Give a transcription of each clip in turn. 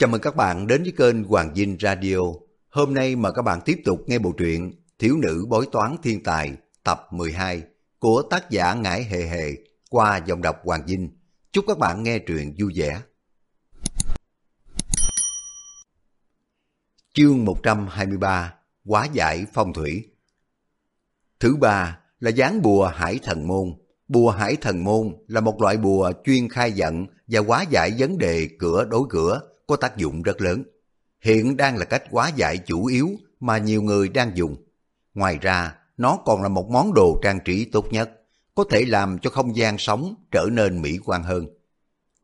Chào mừng các bạn đến với kênh Hoàng Dinh Radio. Hôm nay mời các bạn tiếp tục nghe bộ truyện Thiếu nữ bói toán thiên tài, tập 12 của tác giả Ngải Hề Hề, qua dòng đọc Hoàng Dinh. Chúc các bạn nghe truyện vui vẻ. Chương 123 Quá giải phong thủy Thứ ba là dán bùa hải thần môn. Bùa hải thần môn là một loại bùa chuyên khai giận và quá giải vấn đề cửa đối cửa có tác dụng rất lớn. Hiện đang là cách hóa giải chủ yếu mà nhiều người đang dùng. Ngoài ra, nó còn là một món đồ trang trí tốt nhất, có thể làm cho không gian sống trở nên mỹ quan hơn.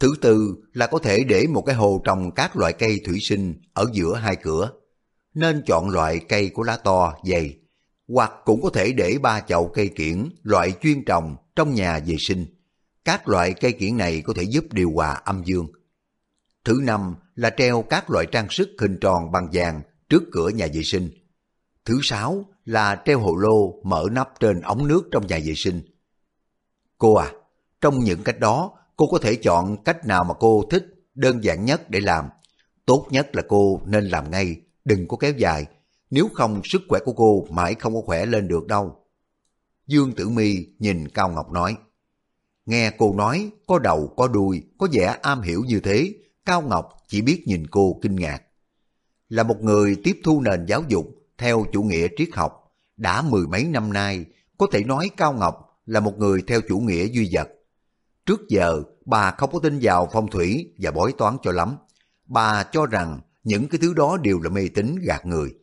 Thứ tư là có thể để một cái hồ trồng các loại cây thủy sinh ở giữa hai cửa. Nên chọn loại cây có lá to, dày, hoặc cũng có thể để ba chậu cây kiển loại chuyên trồng trong nhà vệ sinh. Các loại cây kiển này có thể giúp điều hòa âm dương. Thứ năm là treo các loại trang sức hình tròn bằng vàng trước cửa nhà vệ sinh. Thứ sáu là treo hồ lô mở nắp trên ống nước trong nhà vệ sinh. Cô à, trong những cách đó, cô có thể chọn cách nào mà cô thích, đơn giản nhất để làm. Tốt nhất là cô nên làm ngay, đừng có kéo dài, nếu không sức khỏe của cô mãi không có khỏe lên được đâu. Dương Tử Mi nhìn Cao Ngọc nói, nghe cô nói có đầu có đuôi, có vẻ am hiểu như thế, Cao Ngọc chỉ biết nhìn cô kinh ngạc. Là một người tiếp thu nền giáo dục theo chủ nghĩa triết học, đã mười mấy năm nay, có thể nói Cao Ngọc là một người theo chủ nghĩa duy vật. Trước giờ, bà không có tin vào phong thủy và bói toán cho lắm. Bà cho rằng những cái thứ đó đều là mê tín gạt người.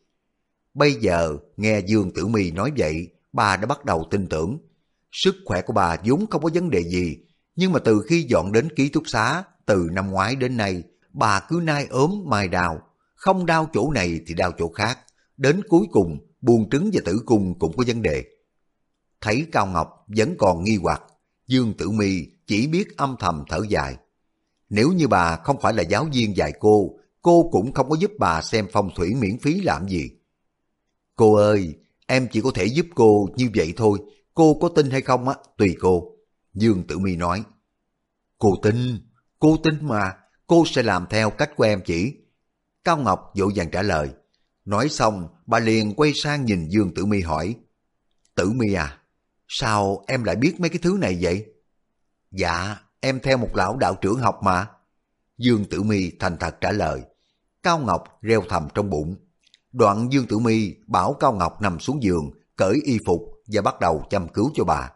Bây giờ, nghe Dương Tử My nói vậy, bà đã bắt đầu tin tưởng. Sức khỏe của bà vốn không có vấn đề gì, nhưng mà từ khi dọn đến ký túc xá, từ năm ngoái đến nay, bà cứ nai ốm mai đau, không đau chỗ này thì đau chỗ khác, đến cuối cùng buồn trứng và tử cung cũng có vấn đề. Thấy Cao Ngọc vẫn còn nghi hoặc, Dương Tử Mi chỉ biết âm thầm thở dài. Nếu như bà không phải là giáo viên dạy cô, cô cũng không có giúp bà xem phong thủy miễn phí làm gì. Cô ơi, em chỉ có thể giúp cô như vậy thôi, cô có tin hay không á, tùy cô. Dương Tử Mi nói. Cô tin, cô tin mà, cô sẽ làm theo cách của em chỉ. Cao Ngọc vội vàng trả lời. Nói xong, bà liền quay sang nhìn Dương Tử Mi hỏi. Tử Mi à, sao em lại biết mấy cái thứ này vậy? Dạ, em theo một lão đạo trưởng học mà. Dương Tử Mi thành thật trả lời. Cao Ngọc reo thầm trong bụng. Đoạn Dương Tử Mi bảo Cao Ngọc nằm xuống giường, cởi y phục và bắt đầu chăm cứu cho bà.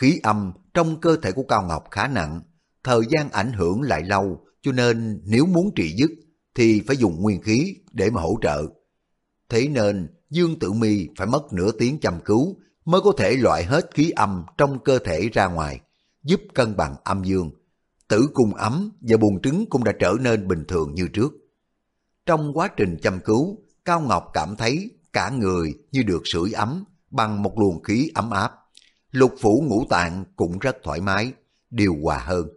Khí âm trong cơ thể của Cao Ngọc khá nặng, thời gian ảnh hưởng lại lâu, cho nên nếu muốn trị dứt thì phải dùng nguyên khí để mà hỗ trợ. Thế nên Dương Tử Mi phải mất nửa tiếng chăm cứu mới có thể loại hết khí âm trong cơ thể ra ngoài, giúp cân bằng âm dương. Tử cung ấm và buồng trứng cũng đã trở nên bình thường như trước. Trong quá trình chăm cứu, Cao Ngọc cảm thấy cả người như được sưởi ấm bằng một luồng khí ấm áp. Lục phủ ngũ tạng cũng rất thoải mái, điều hòa hơn.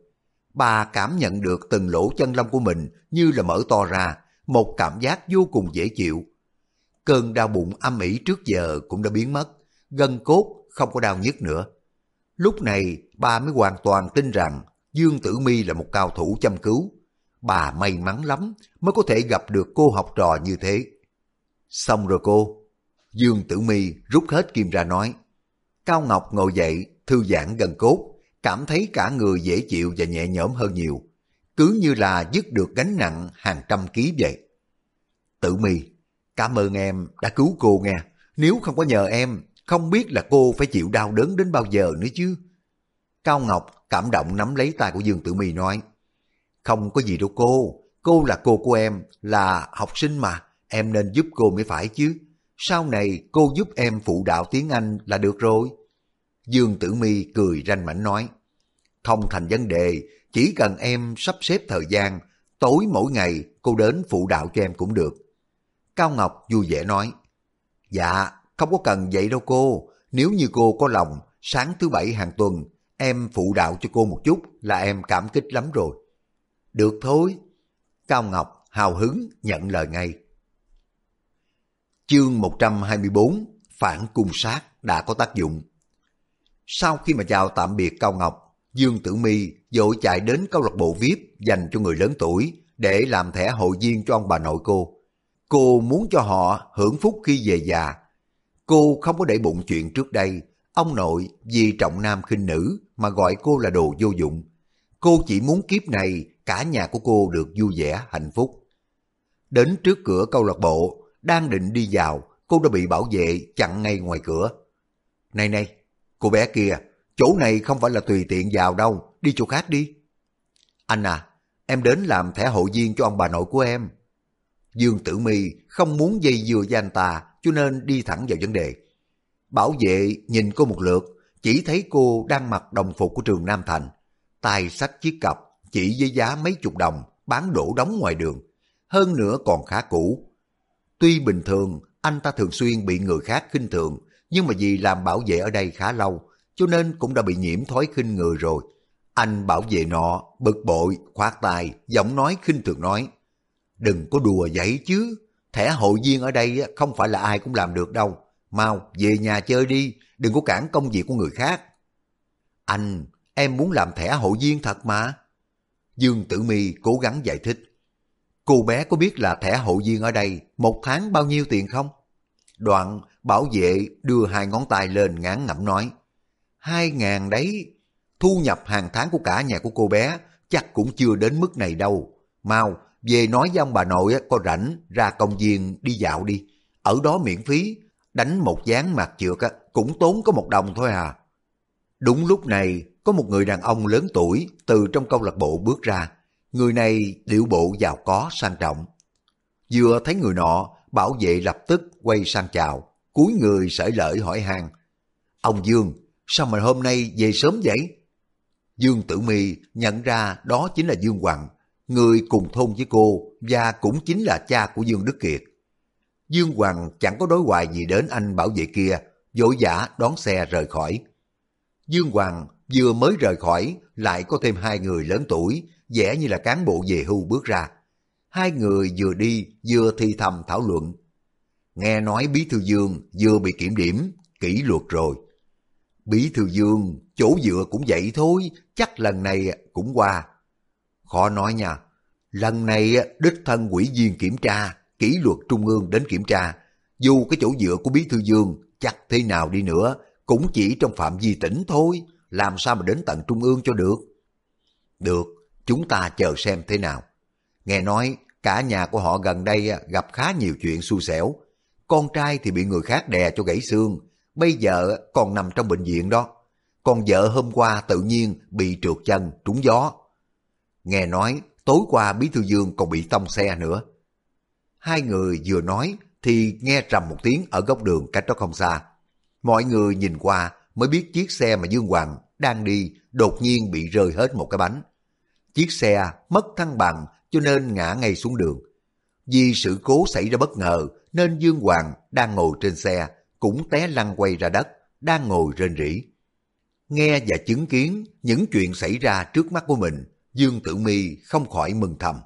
Bà cảm nhận được từng lỗ chân lông của mình như là mở to ra, một cảm giác vô cùng dễ chịu. Cơn đau bụng âm ỉ trước giờ cũng đã biến mất, gân cốt không có đau nhức nữa. Lúc này bà mới hoàn toàn tin rằng Dương Tử Mi là một cao thủ chăm cứu. Bà may mắn lắm mới có thể gặp được cô học trò như thế. Xong rồi cô. Dương Tử Mi rút hết kim ra nói. Cao Ngọc ngồi dậy, thư giãn gần cốt, cảm thấy cả người dễ chịu và nhẹ nhõm hơn nhiều. Cứ như là dứt được gánh nặng hàng trăm ký vậy. Tử Mi, cảm ơn em đã cứu cô nghe. Nếu không có nhờ em, không biết là cô phải chịu đau đớn đến bao giờ nữa chứ. Cao Ngọc cảm động nắm lấy tay của Dương Tử Mi nói. Không có gì đâu cô, cô là cô của em, là học sinh mà, em nên giúp cô mới phải chứ. Sau này cô giúp em phụ đạo tiếng Anh là được rồi. Dương Tử Mi cười ranh mảnh nói. Không thành vấn đề, chỉ cần em sắp xếp thời gian, tối mỗi ngày cô đến phụ đạo cho em cũng được. Cao Ngọc vui vẻ nói. Dạ, không có cần vậy đâu cô. Nếu như cô có lòng, sáng thứ bảy hàng tuần, em phụ đạo cho cô một chút là em cảm kích lắm rồi. Được thôi. Cao Ngọc hào hứng nhận lời ngay. Chương 124 Phản cung sát đã có tác dụng. Sau khi mà chào tạm biệt Cao Ngọc, Dương Tử Mi dội chạy đến câu lạc bộ VIP dành cho người lớn tuổi để làm thẻ hội viên cho ông bà nội cô. Cô muốn cho họ hưởng phúc khi về già. Cô không có để bụng chuyện trước đây, ông nội vì trọng nam khinh nữ mà gọi cô là đồ vô dụng. Cô chỉ muốn kiếp này cả nhà của cô được vui vẻ, hạnh phúc. Đến trước cửa câu lạc bộ, đang định đi vào, cô đã bị bảo vệ chặn ngay ngoài cửa. Này này, cô bé kia, chỗ này không phải là tùy tiện vào đâu, đi chỗ khác đi. Anh à, em đến làm thẻ hội viên cho ông bà nội của em. Dương Tử Mi không muốn dây dưa với anh ta, cho nên đi thẳng vào vấn đề. Bảo vệ nhìn cô một lượt, chỉ thấy cô đang mặc đồng phục của trường Nam Thành. tay sách chiếc cặp, chỉ với giá mấy chục đồng, bán đổ đóng ngoài đường. Hơn nữa còn khá cũ. Tuy bình thường, anh ta thường xuyên bị người khác khinh thường, nhưng mà vì làm bảo vệ ở đây khá lâu, cho nên cũng đã bị nhiễm thói khinh người rồi. Anh bảo vệ nọ, bực bội, khoát tay, giọng nói khinh thường nói. Đừng có đùa vậy chứ, thẻ hội viên ở đây không phải là ai cũng làm được đâu. Mau, về nhà chơi đi, đừng có cản công việc của người khác. Anh, em muốn làm thẻ hội viên thật mà. Dương Tử Mi cố gắng giải thích. Cô bé có biết là thẻ hội viên ở đây một tháng bao nhiêu tiền không? Đoạn bảo vệ đưa hai ngón tay lên ngán ngẩm nói. Hai ngàn đấy, thu nhập hàng tháng của cả nhà của cô bé chắc cũng chưa đến mức này đâu. Mau, về nói với ông bà nội có rảnh ra công viên đi dạo đi. Ở đó miễn phí, đánh một gián mặt trượt cũng tốn có một đồng thôi à. Đúng lúc này, có một người đàn ông lớn tuổi từ trong câu lạc bộ bước ra. Người này điệu bộ giàu có sang trọng. Vừa thấy người nọ, bảo vệ lập tức quay sang chào, cúi người sởi lợi hỏi han Ông Dương, sao mà hôm nay về sớm vậy? Dương Tử Mi nhận ra đó chính là Dương Hoàng, người cùng thôn với cô và cũng chính là cha của Dương Đức Kiệt. Dương Hoàng chẳng có đối hoài gì đến anh bảo vệ kia, vội vã đón xe rời khỏi. Dương Hoàng vừa mới rời khỏi, lại có thêm hai người lớn tuổi, vẻ như là cán bộ về hưu bước ra. Hai người vừa đi vừa thi thầm thảo luận. Nghe nói Bí Thư Dương vừa bị kiểm điểm, kỷ luật rồi. Bí Thư Dương, chỗ dựa cũng vậy thôi, chắc lần này cũng qua. Khó nói nha, lần này đích thân quỷ viên kiểm tra, kỷ luật trung ương đến kiểm tra. Dù cái chỗ dựa của Bí Thư Dương chắc thế nào đi nữa, cũng chỉ trong phạm vi tỉnh thôi, làm sao mà đến tận trung ương cho được. Được, chúng ta chờ xem thế nào. Nghe nói cả nhà của họ gần đây gặp khá nhiều chuyện xui xẻo. Con trai thì bị người khác đè cho gãy xương, bây giờ còn nằm trong bệnh viện đó. Còn vợ hôm qua tự nhiên bị trượt chân, trúng gió. Nghe nói tối qua Bí Thư Dương còn bị tông xe nữa. Hai người vừa nói thì nghe trầm một tiếng ở góc đường cách đó không xa. Mọi người nhìn qua mới biết chiếc xe mà Dương Hoàng đang đi đột nhiên bị rơi hết một cái bánh. Chiếc xe mất thăng bằng cho nên ngã ngay xuống đường. Vì sự cố xảy ra bất ngờ nên Dương Hoàng đang ngồi trên xe cũng té lăn quay ra đất, đang ngồi rên rỉ. Nghe và chứng kiến những chuyện xảy ra trước mắt của mình, Dương Tử Mi không khỏi mừng thầm.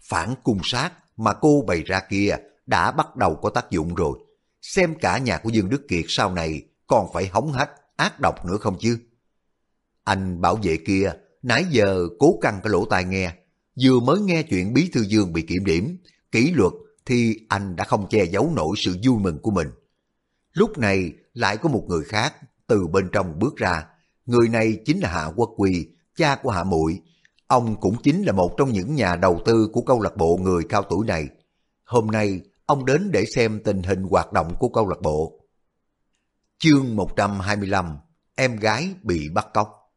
Phản cung sát mà cô bày ra kia đã bắt đầu có tác dụng rồi. Xem cả nhà của Dương Đức Kiệt sau này còn phải hống hách, ác độc nữa không chứ? Anh bảo vệ kia nãy giờ cố căng cái lỗ tai nghe, vừa mới nghe chuyện Bí Thư Dương bị kiểm điểm, kỷ luật thì anh đã không che giấu nổi sự vui mừng của mình. Lúc này lại có một người khác từ bên trong bước ra, người này chính là Hạ Quốc Quỳ, cha của Hạ Muội. Ông cũng chính là một trong những nhà đầu tư của câu lạc bộ người cao tuổi này. Hôm nay, ông đến để xem tình hình hoạt động của câu lạc bộ. Chương 125 Em gái bị bắt cóc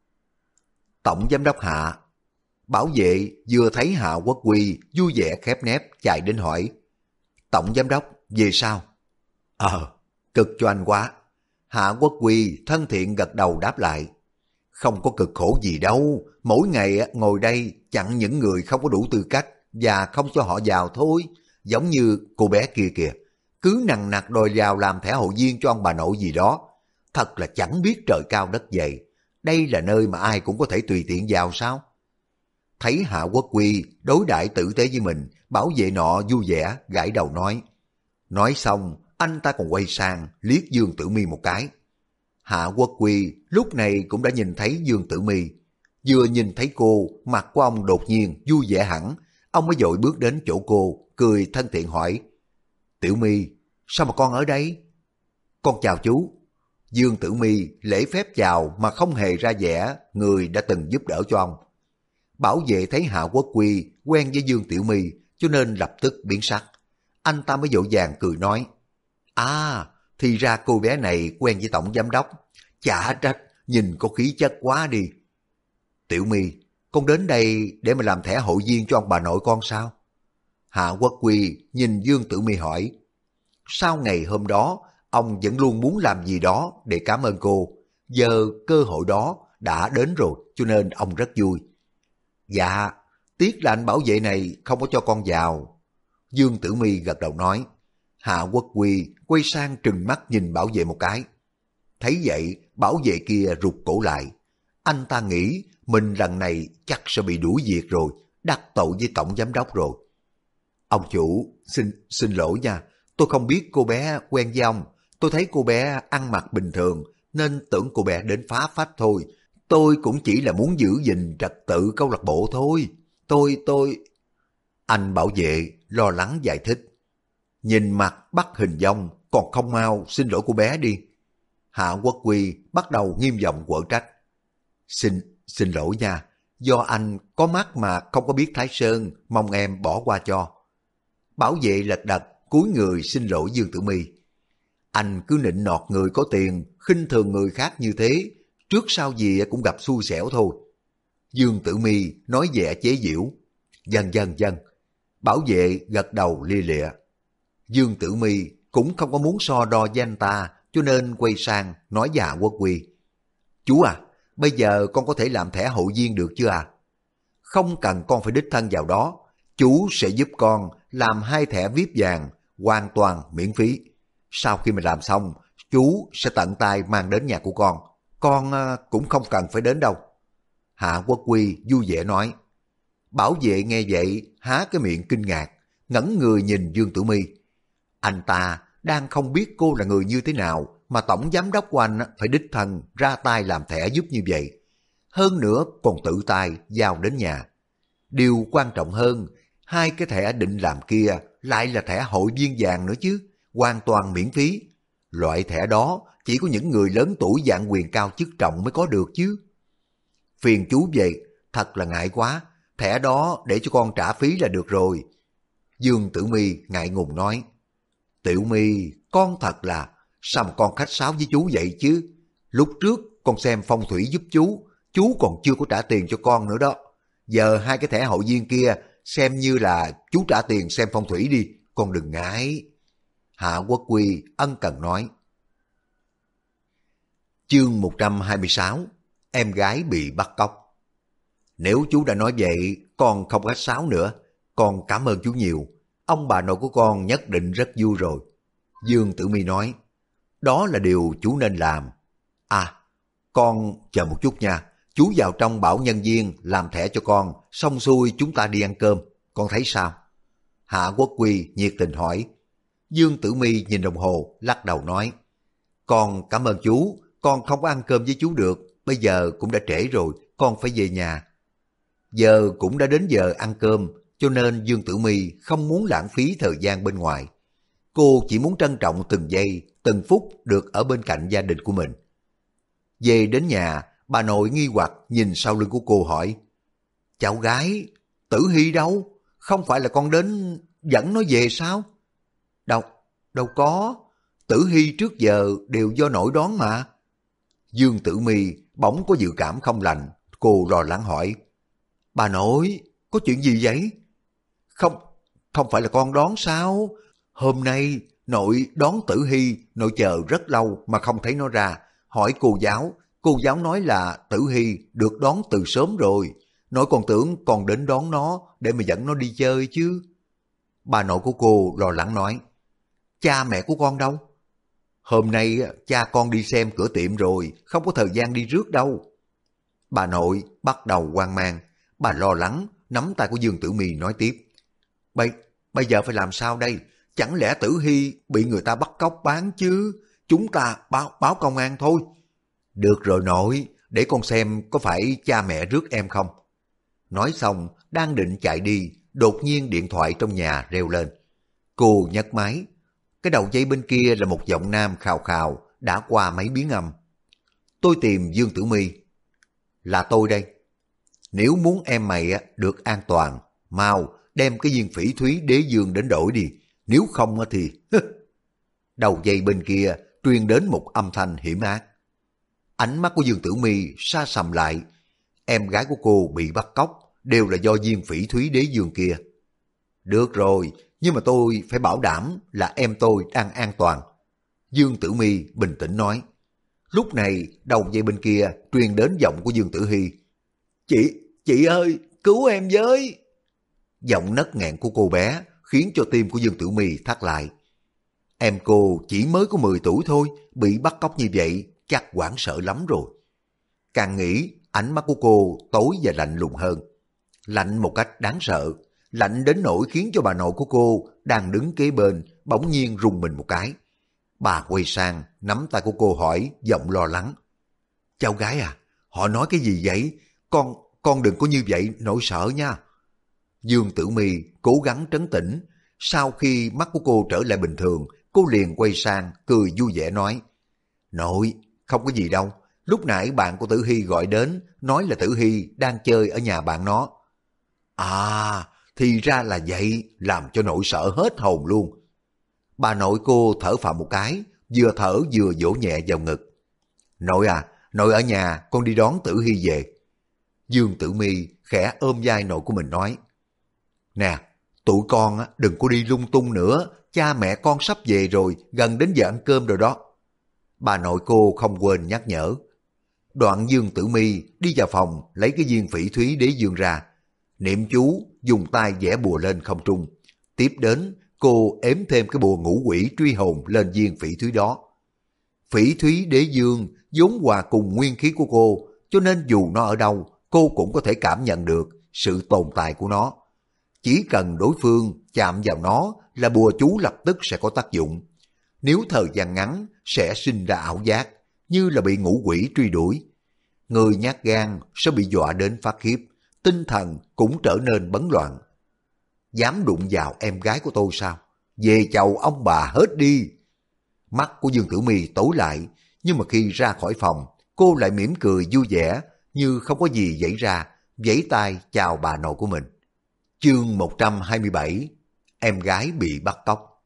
Tổng giám đốc Hạ Bảo vệ vừa thấy Hạ Quốc Quy vui vẻ khép nép chạy đến hỏi Tổng giám đốc, về sao? Ờ, cực cho anh quá. Hạ Quốc Quy thân thiện gật đầu đáp lại. Không có cực khổ gì đâu, mỗi ngày ngồi đây chặn những người không có đủ tư cách và không cho họ vào thôi, giống như cô bé kia kìa. Cứ nặng nặc đòi vào làm thẻ hội viên cho ông bà nội gì đó. Thật là chẳng biết trời cao đất dày. Đây là nơi mà ai cũng có thể tùy tiện vào sao? Thấy Hạ Quốc Quy đối đãi tử tế với mình, bảo vệ nọ vui vẻ, gãi đầu nói. Nói xong, anh ta còn quay sang, liếc Dương Tử Mi một cái. Hạ Quốc Quy lúc này cũng đã nhìn thấy Dương Tử Mi. Vừa nhìn thấy cô, mặt của ông đột nhiên vui vẻ hẳn, ông mới dội bước đến chỗ cô, cười thân thiện hỏi. Tiểu Mi, sao mà con ở đây? Con chào chú. Dương Tử Mi lễ phép chào mà không hề ra vẻ người đã từng giúp đỡ cho ông. Bảo vệ thấy Hạ Quốc Quy quen với Dương Tiểu Mi cho nên lập tức biến sắc. Anh ta mới dỗ dàng cười nói. À, thì ra cô bé này quen với tổng giám đốc. Chả trách, nhìn có khí chất quá đi. Tiểu My, con đến đây để mà làm thẻ hội viên cho ông bà nội con sao? Hạ Quốc Quy nhìn Dương Tử My hỏi. Sau ngày hôm đó, ông vẫn luôn muốn làm gì đó để cảm ơn cô. Giờ cơ hội đó đã đến rồi, cho nên ông rất vui. Dạ, tiếc là anh bảo vệ này không có cho con vào. Dương Tử My gật đầu nói. Hạ Quốc Quy quay sang trừng mắt nhìn bảo vệ một cái. Thấy vậy, bảo vệ kia rụt cổ lại. Anh ta nghĩ mình lần này chắc sẽ bị đuổi việc rồi, đắc tội với tổng giám đốc rồi. Ông chủ, xin xin lỗi nha, tôi không biết cô bé quen với ông. Tôi thấy cô bé ăn mặc bình thường, nên tưởng cô bé đến phá phách thôi. Tôi cũng chỉ là muốn giữ gìn trật tự câu lạc bộ thôi. Tôi, tôi... Anh bảo vệ, lo lắng giải thích. Nhìn mặt bắt hình dong, còn không mau xin lỗi cô bé đi. Hạ Quốc Quy bắt đầu nghiêm giọng quở trách. Xin, xin lỗi nha, do anh có mắt mà không có biết Thái Sơn, mong em bỏ qua cho. Bảo vệ lật đật, cúi người xin lỗi Dương Tử My. Anh cứ nịnh nọt người có tiền, khinh thường người khác như thế, trước sau gì cũng gặp xui xẻo thôi. Dương Tử Mi nói vẻ chế giễu. Dần dần dần, bảo vệ gật đầu lia lịa. Dương Tử Mi cũng không có muốn so đo với anh ta, cho nên quay sang nói già Quốc Quy. Chú à, bây giờ con có thể làm thẻ hội viên được chưa à? Không cần con phải đích thân vào đó, chú sẽ giúp con làm hai thẻ VIP vàng hoàn toàn miễn phí. Sau khi mình làm xong, chú sẽ tận tay mang đến nhà của con. Con à, cũng không cần phải đến đâu. Hạ Quốc Quy vui vẻ nói. Bảo vệ nghe vậy, há cái miệng kinh ngạc, ngẩn người nhìn Dương Tử Mi. Anh ta đang không biết cô là người như thế nào mà tổng giám đốc của anh phải đích thân ra tay làm thẻ giúp như vậy. Hơn nữa còn tự tay giao đến nhà. Điều quan trọng hơn, hai cái thẻ định làm kia lại là thẻ hội viên vàng nữa chứ, hoàn toàn miễn phí. Loại thẻ đó chỉ có những người lớn tuổi dạng quyền cao chức trọng mới có được chứ. Phiền chú vậy, thật là ngại quá, thẻ đó để cho con trả phí là được rồi. Dương Tử Mi ngại ngùng nói, Tiểu Mi con thật là, sao mà con khách sáo với chú vậy chứ? Lúc trước con xem phong thủy giúp chú, chú còn chưa có trả tiền cho con nữa đó. Giờ hai cái thẻ hội viên kia xem như là chú trả tiền xem phong thủy đi, con đừng ngại. Hạ Quốc Quy ân cần nói. Chương 126 Em gái bị bắt cóc Nếu chú đã nói vậy, con không khách sáo nữa. Con cảm ơn chú nhiều. Ông bà nội của con nhất định rất vui rồi. Dương Tử Mi nói, đó là điều chú nên làm. À, con chờ một chút nha. Chú vào trong bảo nhân viên làm thẻ cho con, xong xuôi chúng ta đi ăn cơm. Con thấy sao? Hạ Quốc Quy nhiệt tình hỏi. Dương Tử Mi nhìn đồng hồ, lắc đầu nói. Con cảm ơn chú, con không có ăn cơm với chú được. Bây giờ cũng đã trễ rồi, con phải về nhà. Giờ cũng đã đến giờ ăn cơm, cho nên Dương Tử Mi không muốn lãng phí thời gian bên ngoài. Cô chỉ muốn trân trọng từng giây, từng phút được ở bên cạnh gia đình của mình. Về đến nhà, bà nội nghi hoặc nhìn sau lưng của cô hỏi, Cháu gái, Tử Hy đâu? Không phải là con đến dẫn nó về sao? Đâu, đâu có. Tử Hy trước giờ đều do nội đoán mà. Dương Tử Mi bỗng có dự cảm không lành, cô lo lắng hỏi. Bà nội, có chuyện gì vậy? Không, không phải là con đón sao? Hôm nay nội đón Tử Hy, nội chờ rất lâu mà không thấy nó ra. Hỏi cô giáo, cô giáo nói là Tử Hy được đón từ sớm rồi. Nội còn tưởng còn đến đón nó để mà dẫn nó đi chơi chứ. Bà nội của cô lo lắng nói, cha mẹ của con đâu? Hôm nay cha con đi xem cửa tiệm rồi, không có thời gian đi rước đâu. Bà nội bắt đầu hoang mang, bà lo lắng, nắm tay của Dương Tử My nói tiếp. Bây, bây giờ phải làm sao đây? Chẳng lẽ Tử Hy bị người ta bắt cóc bán chứ? Chúng ta báo, báo công an thôi. Được rồi nội, để con xem có phải cha mẹ rước em không. Nói xong, đang định chạy đi, đột nhiên điện thoại trong nhà reo lên. Cô nhấc máy. Cái đầu dây bên kia là một giọng nam khào khào đã qua mấy biến âm. Tôi tìm Dương Tử My. Là tôi đây. Nếu muốn em mày được an toàn, mau đem cái viên phỉ thúy đế dương đến đổi đi. Nếu không thì... đầu dây bên kia truyền đến một âm thanh hiểm ác. Ánh mắt của Dương Tử My xa sầm lại. Em gái của cô bị bắt cóc đều là do viên phỉ thúy đế dương kia. Được rồi, nhưng mà tôi phải bảo đảm là em tôi đang an toàn. Dương Tử Mi bình tĩnh nói. Lúc này, đầu dây bên kia truyền đến giọng của Dương Tử Hy. Chị, chị ơi, cứu em với! Giọng nấc nghẹn của cô bé khiến cho tim của Dương Tử Mi thắt lại. Em cô chỉ mới có 10 tuổi thôi, bị bắt cóc như vậy, chắc hoảng sợ lắm rồi. Càng nghĩ, ánh mắt của cô tối và lạnh lùng hơn. Lạnh một cách đáng sợ, lạnh đến nỗi khiến cho bà nội của cô đang đứng kế bên bỗng nhiên rùng mình một cái. Bà quay sang, nắm tay của cô hỏi, giọng lo lắng. Cháu gái à, họ nói cái gì vậy? Con, con đừng có như vậy, nỗi sợ nha. Dương Tử Mi cố gắng trấn tĩnh. Sau khi mắt của cô trở lại bình thường, cô liền quay sang, cười vui vẻ nói. Nội, không có gì đâu. Lúc nãy bạn của Tử Hy gọi đến, nói là Tử Hy đang chơi ở nhà bạn nó. À, thì ra là vậy, làm cho nội sợ hết hồn luôn. Bà nội cô thở phào một cái, vừa thở vừa vỗ nhẹ vào ngực. Nội à, nội ở nhà, con đi đón Tử Hy về. Dương Tử Mi khẽ ôm vai nội của mình nói. Nè, tụi con đừng có đi lung tung nữa, cha mẹ con sắp về rồi, gần đến giờ ăn cơm rồi đó. Bà nội cô không quên nhắc nhở. Đoạn Dương Tử Mi đi vào phòng lấy cái viên phỉ thúy đế dương ra. Niệm chú dùng tay vẽ bùa lên không trung. Tiếp đến cô ếm thêm cái bùa ngũ quỷ truy hồn lên viên phỉ thúy đó. Phỉ thúy đế dương vốn hòa cùng nguyên khí của cô, cho nên dù nó ở đâu, cô cũng có thể cảm nhận được sự tồn tại của nó. Chỉ cần đối phương chạm vào nó là bùa chú lập tức sẽ có tác dụng. Nếu thời gian ngắn sẽ sinh ra ảo giác, như là bị ngũ quỷ truy đuổi. Người nhát gan sẽ bị dọa đến phát khiếp, tinh thần cũng trở nên bấn loạn. Dám đụng vào em gái của tôi sao? Về chầu ông bà hết đi. Mắt của Dương Tử My tối lại, nhưng mà khi ra khỏi phòng, cô lại mỉm cười vui vẻ, như không có gì xảy ra, vẫy tay chào bà nội của mình. Chương 127 Em gái bị bắt cóc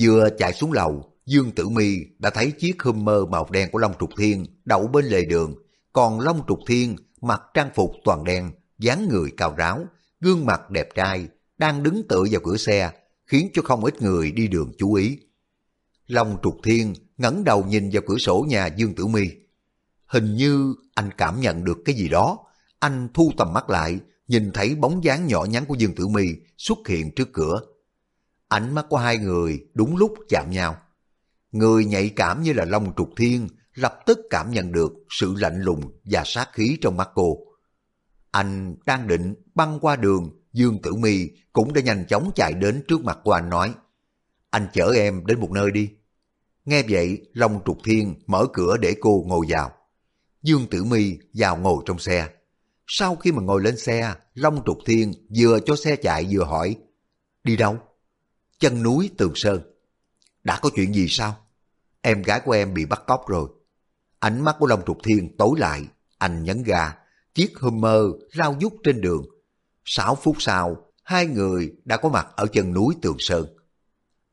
Vừa chạy xuống lầu, Dương Tử Mi đã thấy chiếc Hummer màu đen của Long Trục Thiên đậu bên lề đường, còn Long Trục Thiên mặc trang phục toàn đen, dáng người cao ráo, gương mặt đẹp trai, đang đứng tựa vào cửa xe, khiến cho không ít người đi đường chú ý. Long Trục Thiên ngẩng đầu nhìn vào cửa sổ nhà Dương Tử Mi. Hình như anh cảm nhận được cái gì đó, anh thu tầm mắt lại, nhìn thấy bóng dáng nhỏ nhắn của Dương Tử Mi xuất hiện trước cửa. Ánh mắt của hai người đúng lúc chạm nhau. Người nhạy cảm như là Long Trục Thiên lập tức cảm nhận được sự lạnh lùng và sát khí trong mắt cô. Anh đang định băng qua đường, Dương Tử Mi cũng đã nhanh chóng chạy đến trước mặt của anh nói, anh chở em đến một nơi đi. Nghe vậy, Long Trục Thiên mở cửa để cô ngồi vào. Dương Tử Mi vào ngồi trong xe. Sau khi mà ngồi lên xe, Long Trục Thiên vừa cho xe chạy vừa hỏi, đi đâu? Chân núi Tường Sơn. Đã có chuyện gì sao? Em gái của em bị bắt cóc rồi. Ánh mắt của Long Trục Thiên tối lại, anh nhấn ga, chiếc Hummer lao dút trên đường. Sáu phút sau, hai người đã có mặt ở chân núi Tường Sơn.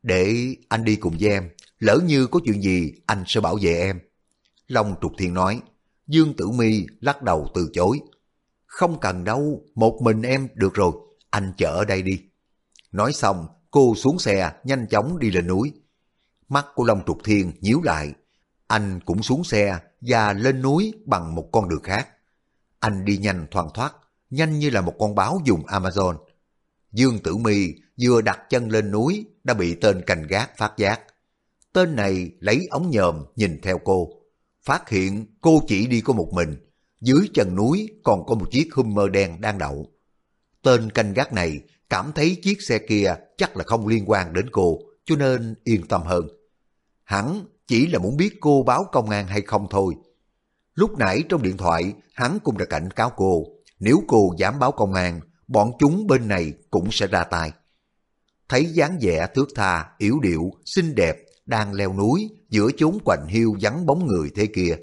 Để anh đi cùng với em, lỡ như có chuyện gì anh sẽ bảo vệ em. Long Trục Thiên nói, Dương Tử Mi lắc đầu từ chối. Không cần đâu, một mình em được rồi, anh chở ở đây đi. Nói xong, cô xuống xe nhanh chóng đi lên núi. Mắt của Long Trục Thiên nhíu lại. Anh cũng xuống xe và lên núi bằng một con đường khác. Anh đi nhanh thoang thoát, nhanh như là một con báo dùng Amazon. Dương Tử Mi vừa đặt chân lên núi đã bị tên canh gác phát giác. Tên này lấy ống nhòm nhìn theo cô. Phát hiện cô chỉ đi có một mình. Dưới chân núi còn có một chiếc Hummer đen đang đậu. Tên canh gác này cảm thấy chiếc xe kia chắc là không liên quan đến cô, cho nên yên tâm hơn. Hắn chỉ là muốn biết cô báo công an hay không thôi. Lúc nãy trong điện thoại, hắn cũng đã cảnh cáo cô, nếu cô dám báo công an, bọn chúng bên này cũng sẽ ra tay. Thấy dáng vẻ thước tha, yếu điệu, xinh đẹp, đang leo núi giữa chốn quạnh hiu vắng bóng người thế kia.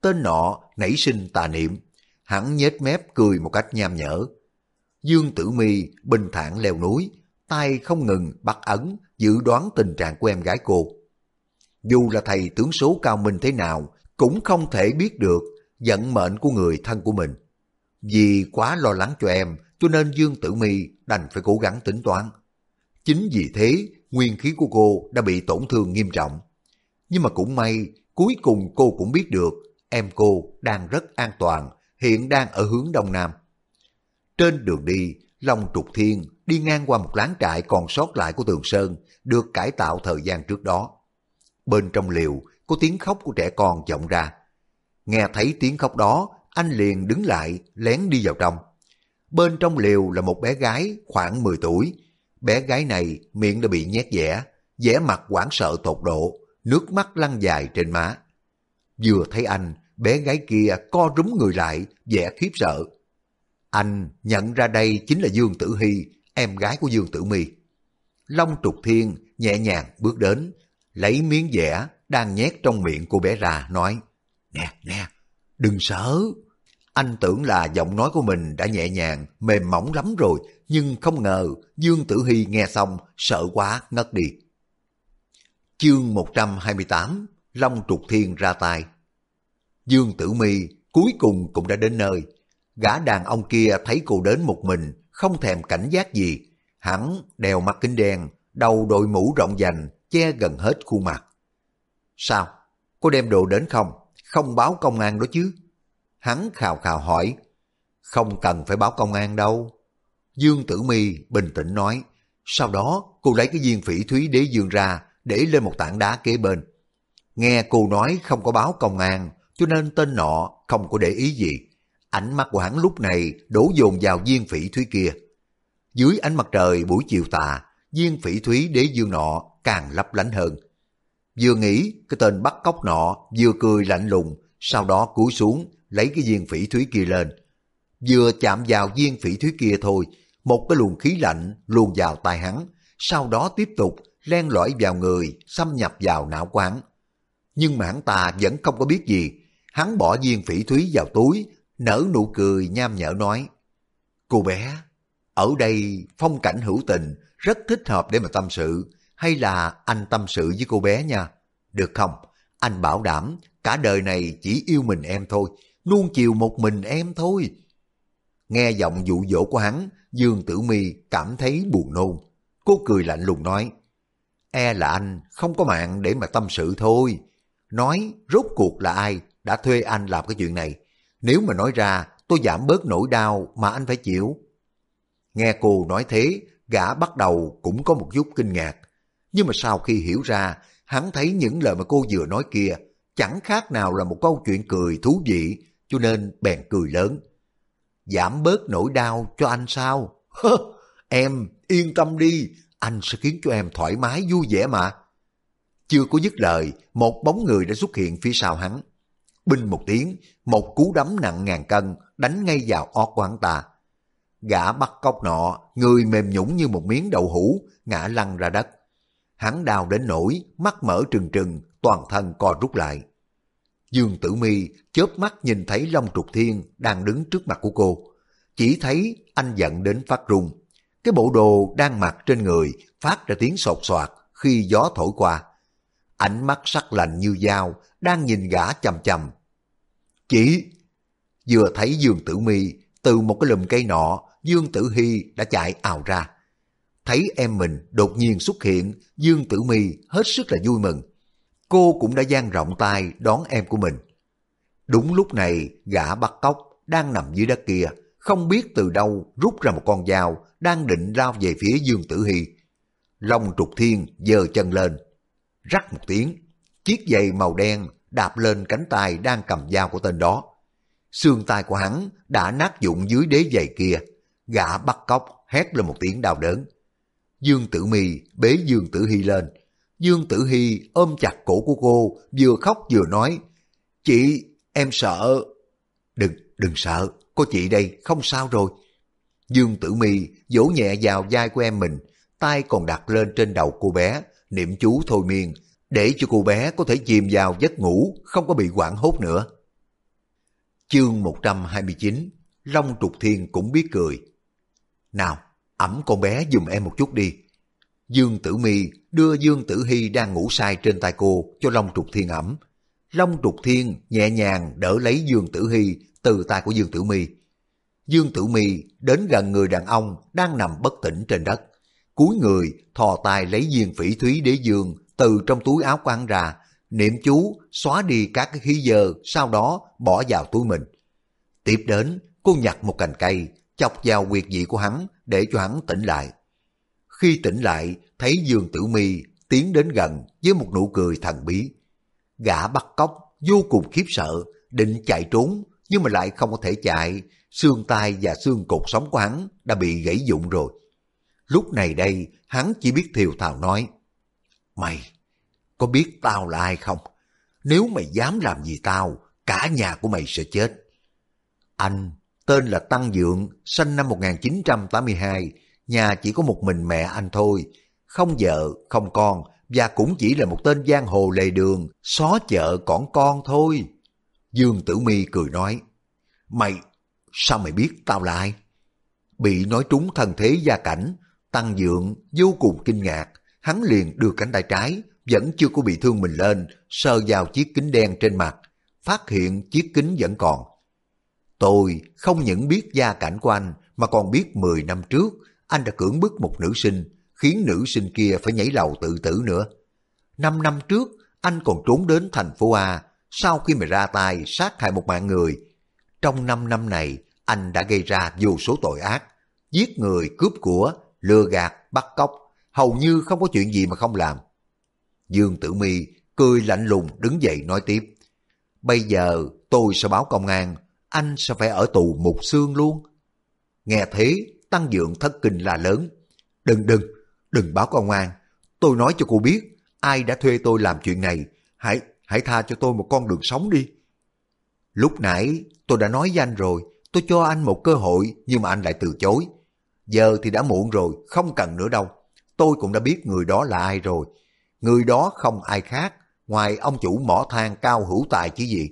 Tên nọ nảy sinh tà niệm, hắn nhếch mép cười một cách nham nhở. Dương Tử Mi bình thản leo núi, tay không ngừng bắt ấn, dự đoán tình trạng của em gái cô. Dù là thầy tướng số cao minh thế nào, cũng không thể biết được vận mệnh của người thân của mình. Vì quá lo lắng cho em, cho nên Dương Tử Mi đành phải cố gắng tính toán. Chính vì thế, nguyên khí của cô đã bị tổn thương nghiêm trọng. Nhưng mà cũng may, cuối cùng cô cũng biết được em cô đang rất an toàn, hiện đang ở hướng đông nam. Trên đường đi, Long Trục Thiên đi ngang qua một láng trại còn sót lại của Tường Sơn, được cải tạo thời gian trước đó. Bên trong liều, có tiếng khóc của trẻ con vọng ra. Nghe thấy tiếng khóc đó, anh liền đứng lại, lén đi vào trong. Bên trong liều là một bé gái khoảng 10 tuổi. Bé gái này miệng đã bị nhét dẻ, vẻ mặt hoảng sợ tột độ, nước mắt lăn dài trên má. Vừa thấy anh, bé gái kia co rúm người lại, vẻ khiếp sợ. Anh nhận ra đây chính là Dương Tử Hy, em gái của Dương Tử my Long Trục Thiên nhẹ nhàng bước đến, lấy miếng vẽ đang nhét trong miệng cô bé ra, nói Nè, nè, đừng sợ. Anh tưởng là giọng nói của mình đã nhẹ nhàng, mềm mỏng lắm rồi, nhưng không ngờ Dương Tử Hy nghe xong sợ quá ngất đi. Chương 128 Long Trục Thiên ra tay Dương Tử Mi cuối cùng cũng đã đến nơi. Gã đàn ông kia thấy cô đến một mình, không thèm cảnh giác gì. Hắn đeo mắt kính đen, đầu đội mũ rộng dành, che gần hết khuôn mặt. Sao? Cô đem đồ đến không? Không báo công an đó chứ? Hắn khào khào hỏi. Không cần phải báo công an đâu. Dương Tử Mi bình tĩnh nói. Sau đó cô lấy cái viên phỉ thúy đế dương ra để lên một tảng đá kế bên. Nghe cô nói không có báo công an cho nên tên nọ không có để ý gì. Ánh mắt của hắn lúc này đổ dồn vào viên phỉ thúy kia. Dưới ánh mặt trời buổi chiều tà, viên phỉ thúy đế dương nọ càng lấp lánh hơn. Vừa nghĩ, cái tên bắt cóc nọ vừa cười lạnh lùng, sau đó cúi xuống lấy cái viên phỉ thúy kia lên. Vừa chạm vào viên phỉ thúy kia thôi, một cái luồng khí lạnh luồn vào tai hắn, sau đó tiếp tục len lỏi vào người, xâm nhập vào não quán. Nhưng mà hắn ta vẫn không có biết gì, hắn bỏ viên phỉ thúy vào túi, nở nụ cười nham nhở nói, Cô bé, ở đây phong cảnh hữu tình, rất thích hợp để mà tâm sự, hay là anh tâm sự với cô bé nha? Được không? Anh bảo đảm cả đời này chỉ yêu mình em thôi, nuông chiều một mình em thôi. Nghe giọng dụ dỗ của hắn, Dương Tử Mi cảm thấy buồn nôn. Cô cười lạnh lùng nói, e là anh không có mạng để mà tâm sự thôi. Nói rốt cuộc là ai đã thuê anh làm cái chuyện này. Nếu mà nói ra, tôi giảm bớt nỗi đau mà anh phải chịu. Nghe cô nói thế, gã bắt đầu cũng có một chút kinh ngạc. Nhưng mà sau khi hiểu ra, hắn thấy những lời mà cô vừa nói kia chẳng khác nào là một câu chuyện cười thú vị, cho nên bèn cười lớn. Giảm bớt nỗi đau cho anh sao? em yên tâm đi, anh sẽ khiến cho em thoải mái vui vẻ mà. Chưa có dứt lời, một bóng người đã xuất hiện phía sau hắn. Binh một tiếng, một cú đấm nặng ngàn cân đánh ngay vào ót của hắn ta. Gã bắt cóc nọ, người mềm nhũng như một miếng đậu hũ, ngã lăn ra đất. Hắn đau đến nỗi, mắt mở trừng trừng, toàn thân co rút lại. Dương Tử Mi chớp mắt nhìn thấy Long Trục Thiên đang đứng trước mặt của cô. Chỉ thấy anh giận đến phát run. Cái bộ đồ đang mặc trên người phát ra tiếng sột soạt khi gió thổi qua. Ánh mắt sắc lạnh như dao, đang nhìn gã chầm chầm. Chỉ vừa thấy Dương Tử Mi từ một cái lùm cây nọ, Dương Tử Hy đã chạy ào ra. Thấy em mình đột nhiên xuất hiện, Dương Tử Mi hết sức là vui mừng. Cô cũng đã dang rộng tay đón em của mình. Đúng lúc này, gã bắt cóc đang nằm dưới đất kia, không biết từ đâu rút ra một con dao đang định lao về phía Dương Tử Hy. Long trục thiên giơ chân lên, rắc một tiếng, chiếc giày màu đen đạp lên cánh tay đang cầm dao của tên đó. Xương tay của hắn đã nát dụng dưới đế giày kia, gã bắt cóc hét lên một tiếng đau đớn. Dương Tử Mì bế Dương Tử Hy lên. Dương Tử Hy ôm chặt cổ của cô, vừa khóc vừa nói, Chị, em sợ. Đừng, đừng sợ, có chị đây, không sao rồi. Dương Tử Mì vỗ nhẹ vào vai của em mình, tay còn đặt lên trên đầu cô bé, niệm chú thôi miên, để cho cô bé có thể chìm vào giấc ngủ, không có bị quảng hốt nữa. Chương 129 Long Trục Thiên cũng biết cười. Nào, ẩm con bé dùm em một chút đi. Dương Tử Mi đưa Dương Tử Hy đang ngủ say trên tay cô cho Long Trục Thiên ẩm. Long Trục Thiên nhẹ nhàng đỡ lấy Dương Tử Hy từ tay của Dương Tử Mi. Dương Tử Mi đến gần người đàn ông đang nằm bất tỉnh trên đất. Cúi người thò tay lấy viên phỉ thúy đế dương từ trong túi áo quăng ra, niệm chú xóa đi các cái khí dơ, sau đó bỏ vào túi mình. Tiếp đến, cô nhặt một cành cây, chọc vào quyệt dị của hắn để cho hắn tỉnh lại. Khi tỉnh lại, thấy Dương Tử Mi tiến đến gần với một nụ cười thần bí. Gã bắt cóc vô cùng khiếp sợ, định chạy trốn nhưng mà lại không có thể chạy, xương tay và xương cột sống của hắn đã bị gãy dụng rồi. Lúc này đây, hắn chỉ biết thiều thào nói, Mày, có biết tao là ai không? Nếu mày dám làm gì tao, cả nhà của mày sẽ chết. Anh, tên là Tăng Dượng, sinh năm 1982, nhà chỉ có một mình mẹ anh thôi, không vợ, không con, và cũng chỉ là một tên giang hồ lề đường, xó chợ còn con thôi. Dương Tử Mi cười nói, Mày, sao mày biết tao là ai? Bị nói trúng thân thế gia cảnh, Tăng Dượng vô cùng kinh ngạc, hắn liền đưa cánh tay trái, vẫn chưa có bị thương mình lên, sờ vào chiếc kính đen trên mặt, phát hiện chiếc kính vẫn còn. Tôi không những biết gia cảnh của anh, mà còn biết 10 năm trước, anh đã cưỡng bức một nữ sinh, khiến nữ sinh kia phải nhảy lầu tự tử nữa. Năm năm trước, anh còn trốn đến thành phố A, sau khi mà ra tay sát hại một mạng người. Trong năm năm này, anh đã gây ra vô số tội ác, giết người, cướp của, lừa gạt, bắt cóc, hầu như không có chuyện gì mà không làm. Dương Tử Mi cười lạnh lùng đứng dậy nói tiếp. Bây giờ tôi sẽ báo công an, anh sẽ phải ở tù một xương luôn. Nghe thế, Tăng Dượng thất kinh là lớn. Đừng đừng, đừng báo công an. Tôi nói cho cô biết, ai đã thuê tôi làm chuyện này. Hãy, hãy tha cho tôi một con đường sống đi. Lúc nãy tôi đã nói với anh rồi, tôi cho anh một cơ hội nhưng mà anh lại từ chối. Giờ thì đã muộn rồi, không cần nữa đâu. Tôi cũng đã biết người đó là ai rồi. Người đó không ai khác, ngoài ông chủ mỏ than cao hữu tài chứ gì.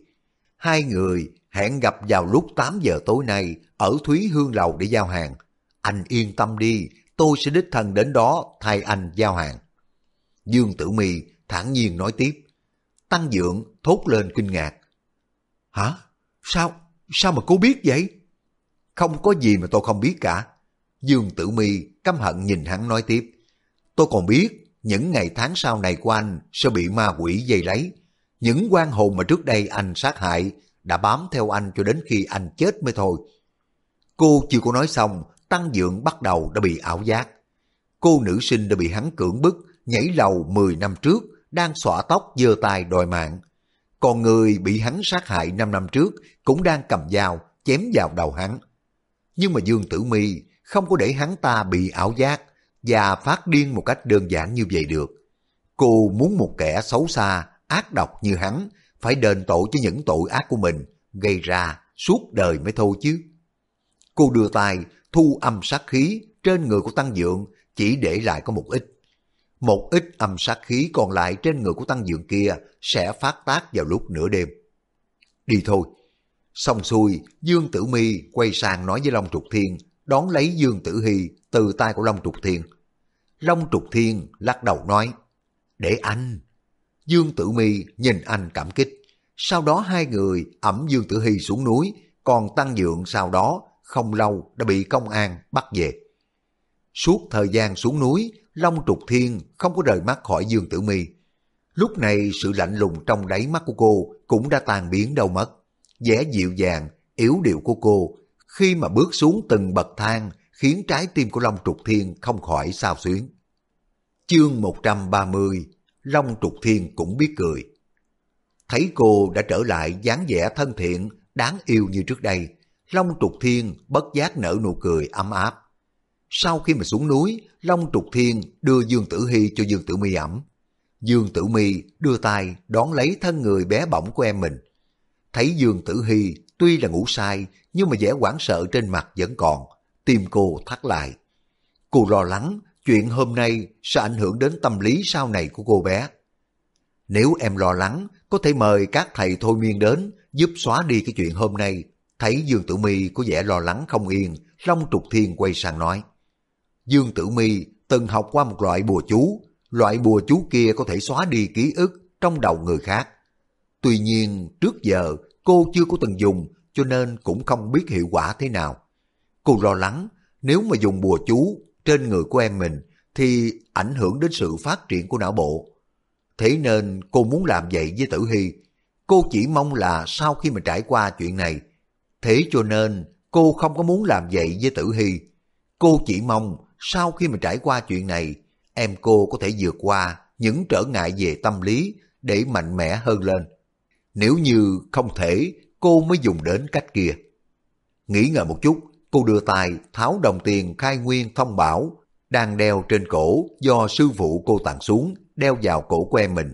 Hai người hẹn gặp vào lúc 8 giờ tối nay ở Thúy Hương Lầu để giao hàng. Anh yên tâm đi, tôi sẽ đích thân đến đó thay anh giao hàng. Dương Tử Mi thản nhiên nói tiếp. Tăng Dượng thốt lên kinh ngạc. Hả? Sao? Sao mà cô biết vậy? Không có gì mà tôi không biết cả. Dương Tử Mi căm hận nhìn hắn nói tiếp. Tôi còn biết những ngày tháng sau này của anh sẽ bị ma quỷ dây lấy. Những quan hồn mà trước đây anh sát hại đã bám theo anh cho đến khi anh chết mới thôi. Cô chưa có nói xong, Tăng Dượng bắt đầu đã bị ảo giác. Cô nữ sinh đã bị hắn cưỡng bức, nhảy lầu 10 năm trước, đang xõa tóc giơ tay đòi mạng. Còn người bị hắn sát hại 5 năm trước cũng đang cầm dao chém vào đầu hắn. Nhưng mà Dương Tử Mi không có để hắn ta bị ảo giác và phát điên một cách đơn giản như vậy được. Cô muốn một kẻ xấu xa, ác độc như hắn phải đền tội cho những tội ác của mình gây ra suốt đời mới thôi chứ. Cô đưa tay thu âm sát khí trên người của Tăng Dượng chỉ để lại có một ít. Một ít âm sát khí còn lại trên người của Tăng Dượng kia sẽ phát tác vào lúc nửa đêm. Đi thôi. Xong xuôi, Dương Tử Mi quay sang nói với Long Trục Thiên, đón lấy Dương Tử Hy từ tay của Long Trục Thiên. Long Trục Thiên lắc đầu nói, để anh. Dương Tử Mi nhìn anh cảm kích. Sau đó hai người ẩm Dương Tử Hy xuống núi, còn Tăng Dượng sau đó không lâu đã bị công an bắt về. Suốt thời gian xuống núi, Long Trục Thiên không có rời mắt khỏi Dương Tử Mi. Lúc này sự lạnh lùng trong đáy mắt của cô cũng đã tan biến đâu mất. vẻ dịu dàng, yếu điệu của cô khi mà bước xuống từng bậc thang khiến trái tim của Long Trục Thiên không khỏi sao xuyến. Chương 130 Long Trục Thiên cũng biết cười. Thấy cô đã trở lại dáng vẻ thân thiện, đáng yêu như trước đây, Long Trục Thiên bất giác nở nụ cười ấm áp. Sau khi mà xuống núi, Long Trục Thiên đưa Dương Tử Hy cho Dương Tử Mi ẩm. Dương Tử Mi đưa tay đón lấy thân người bé bỏng của em mình. Thấy Dương Tử Hy tuy là ngủ sai, nhưng mà vẻ hoảng sợ trên mặt vẫn còn. tim cô thắt lại. Cô lo lắng chuyện hôm nay sẽ ảnh hưởng đến tâm lý sau này của cô bé. Nếu em lo lắng, có thể mời các thầy thôi miên đến giúp xóa đi cái chuyện hôm nay. Thấy Dương Tử Mi có vẻ lo lắng không yên, Long Trục Thiên quay sang nói. Dương Tử Mi từng học qua một loại bùa chú, loại bùa chú kia có thể xóa đi ký ức trong đầu người khác. Tuy nhiên trước giờ cô chưa có từng dùng cho nên cũng không biết hiệu quả thế nào. Cô lo lắng nếu mà dùng bùa chú trên người của em mình thì ảnh hưởng đến sự phát triển của não bộ. Thế nên cô muốn làm vậy với Tử Hy. Cô chỉ mong là sau khi mà trải qua chuyện này. Thế cho nên cô không có muốn làm vậy với Tử Hy. Cô chỉ mong sau khi mà trải qua chuyện này, em cô có thể vượt qua những trở ngại về tâm lý để mạnh mẽ hơn lên. Nếu như không thể, cô mới dùng đến cách kia. Nghĩ ngợi một chút, cô đưa tay tháo đồng tiền khai nguyên thông bảo đang đeo trên cổ do sư phụ cô tặng xuống, đeo vào cổ của em mình.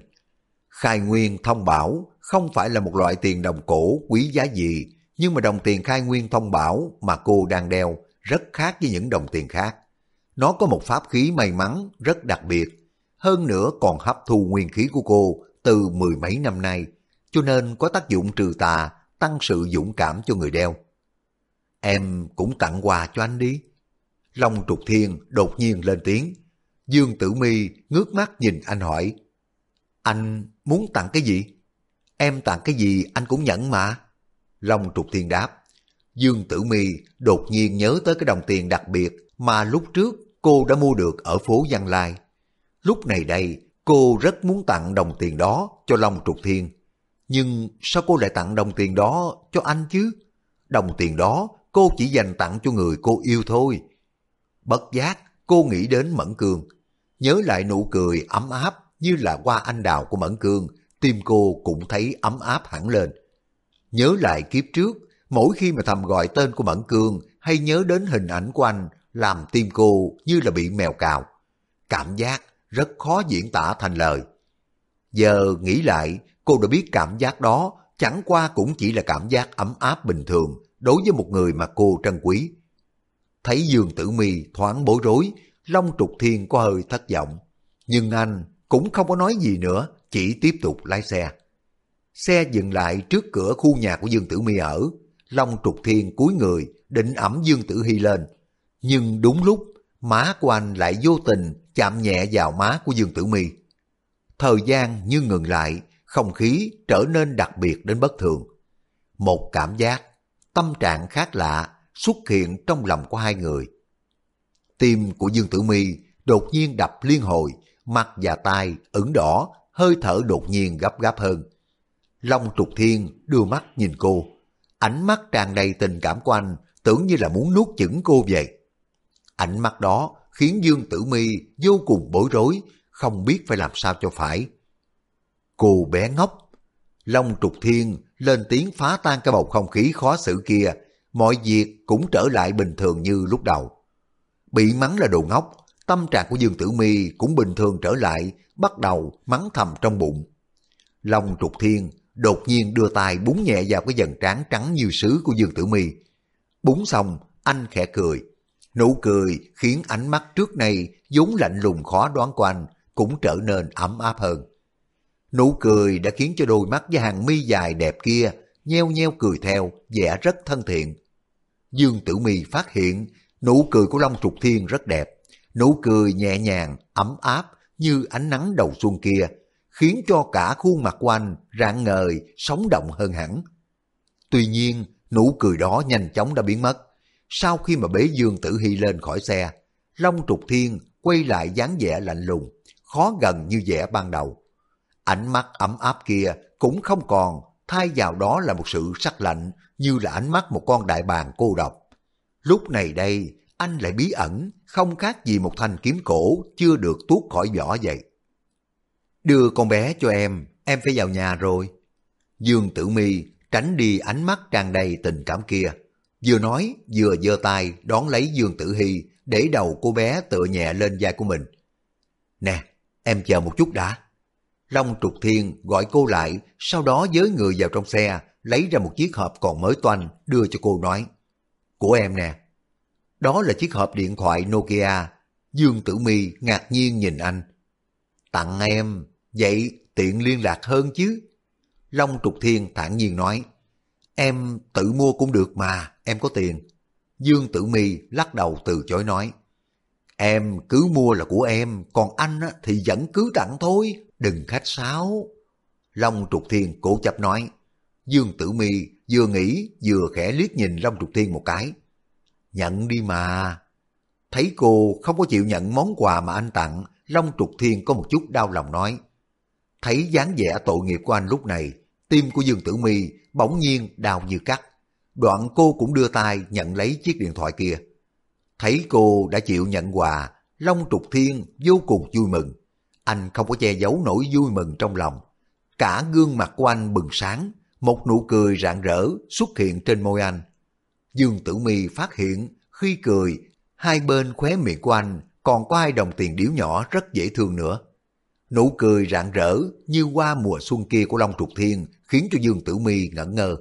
Khai nguyên thông bảo không phải là một loại tiền đồng cổ quý giá gì, nhưng mà đồng tiền khai nguyên thông bảo mà cô đang đeo rất khác với những đồng tiền khác. Nó có một pháp khí may mắn rất đặc biệt, hơn nữa còn hấp thu nguyên khí của cô từ mười mấy năm nay, cho nên có tác dụng trừ tà, tăng sự dũng cảm cho người đeo. Em cũng tặng quà cho anh đi. Long trục thiên đột nhiên lên tiếng. Dương Tử Mi ngước mắt nhìn anh hỏi. Anh muốn tặng cái gì? Em tặng cái gì anh cũng nhận mà. Long trục thiên đáp. Dương Tử Mi đột nhiên nhớ tới cái đồng tiền đặc biệt mà lúc trước cô đã mua được ở phố Văn Lai. Lúc này đây, cô rất muốn tặng đồng tiền đó cho Long Trục Thiên. Nhưng sao cô lại tặng đồng tiền đó cho anh chứ? Đồng tiền đó cô chỉ dành tặng cho người cô yêu thôi. Bất giác, cô nghĩ đến Mẫn Cương. Nhớ lại nụ cười ấm áp như là hoa anh đào của Mẫn Cương, tim cô cũng thấy ấm áp hẳn lên. Nhớ lại kiếp trước, mỗi khi mà thầm gọi tên của Mẫn Cương hay nhớ đến hình ảnh của anh, làm tim cô như là bị mèo cào. Cảm giác rất khó diễn tả thành lời. Giờ nghĩ lại, cô đã biết cảm giác đó chẳng qua cũng chỉ là cảm giác ấm áp bình thường đối với một người mà cô trân quý. Thấy Dương Tử Mi thoáng bối rối, Long Trục Thiên có hơi thất vọng. Nhưng anh cũng không có nói gì nữa, chỉ tiếp tục lái xe. Xe dừng lại trước cửa khu nhà của Dương Tử Mi ở. Long Trục Thiên cúi người, định ẩm Dương Tử Hy lên. Nhưng đúng lúc, má của anh lại vô tình chạm nhẹ vào má của Dương Tử Mi. Thời gian như ngừng lại, không khí trở nên đặc biệt đến bất thường. Một cảm giác, tâm trạng khác lạ xuất hiện trong lòng của hai người. Tim của Dương Tử Mi đột nhiên đập liên hồi, mặt và tai ửng đỏ, hơi thở đột nhiên gấp gáp hơn. Long trục thiên đưa mắt nhìn cô, ánh mắt tràn đầy tình cảm của anh tưởng như là muốn nuốt chửng cô vậy. Ánh mắt đó khiến Dương Tử Mi vô cùng bối rối, không biết phải làm sao cho phải. Cô bé ngốc. Long trục thiên lên tiếng phá tan cái bầu không khí khó xử kia, mọi việc cũng trở lại bình thường như lúc đầu. Bị mắng là đồ ngốc, tâm trạng của Dương Tử Mi cũng bình thường trở lại, bắt đầu mắng thầm trong bụng. Long trục thiên đột nhiên đưa tay búng nhẹ vào cái dần trán trắng như sứ của Dương Tử Mi. Búng xong, anh khẽ cười. Nụ cười khiến ánh mắt trước nay vốn lạnh lùng khó đoán của anh cũng trở nên ấm áp hơn. Nụ cười đã khiến cho đôi mắt với hàng mi dài đẹp kia nheo nheo cười theo, vẻ rất thân thiện. Dương Tử Mi phát hiện nụ cười của Long Trục Thiên rất đẹp, nụ cười nhẹ nhàng, ấm áp như ánh nắng đầu xuân kia, khiến cho cả khuôn mặt của anh rạng ngời, sống động hơn hẳn. Tuy nhiên, nụ cười đó nhanh chóng đã biến mất. Sau khi mà bế Dương Tử Hy lên khỏi xe, Long Trục Thiên quay lại dáng vẻ lạnh lùng, khó gần như vẻ ban đầu. Ánh mắt ấm áp kia cũng không còn, thay vào đó là một sự sắc lạnh như là ánh mắt một con đại bàng cô độc. Lúc này đây, anh lại bí ẩn, không khác gì một thanh kiếm cổ chưa được tuốt khỏi vỏ vậy. Đưa con bé cho em, em phải vào nhà rồi. Dương Tử Mi tránh đi ánh mắt tràn đầy tình cảm kia. Vừa nói, vừa giơ tay đón lấy Dương Tử Hy để đầu cô bé tựa nhẹ lên vai của mình. Nè, em chờ một chút đã. Long Trục Thiên gọi cô lại, sau đó giới người vào trong xe, lấy ra một chiếc hộp còn mới toanh, đưa cho cô nói. Của em nè. Đó là chiếc hộp điện thoại Nokia. Dương Tử Mi ngạc nhiên nhìn anh. Tặng em, vậy tiện liên lạc hơn chứ. Long Trục Thiên thản nhiên nói. Em tự mua cũng được mà, em có tiền. Dương Tử Mi lắc đầu từ chối nói. Em cứ mua là của em, còn anh thì vẫn cứ tặng thôi, đừng khách sáo. Long Trục Thiên cố chấp nói. Dương Tử Mi vừa nghĩ vừa khẽ liếc nhìn Long Trục Thiên một cái. Nhận đi mà. Thấy cô không có chịu nhận món quà mà anh tặng, Long Trục Thiên có một chút đau lòng nói. Thấy dáng vẻ tội nghiệp của anh lúc này, tim của Dương Tử Mi bỗng nhiên đau như cắt. Đoạn cô cũng đưa tay nhận lấy chiếc điện thoại kia. Thấy cô đã chịu nhận quà, Long Trục Thiên vô cùng vui mừng. Anh không có che giấu nỗi vui mừng trong lòng. Cả gương mặt của anh bừng sáng, một nụ cười rạng rỡ xuất hiện trên môi anh. Dương Tử Mi phát hiện khi cười, hai bên khóe miệng của anh còn có hai đồng tiền điếu nhỏ rất dễ thương nữa. Nụ cười rạng rỡ như qua mùa xuân kia của Long Trục Thiên khiến cho Dương Tử Mi ngẩn ngơ.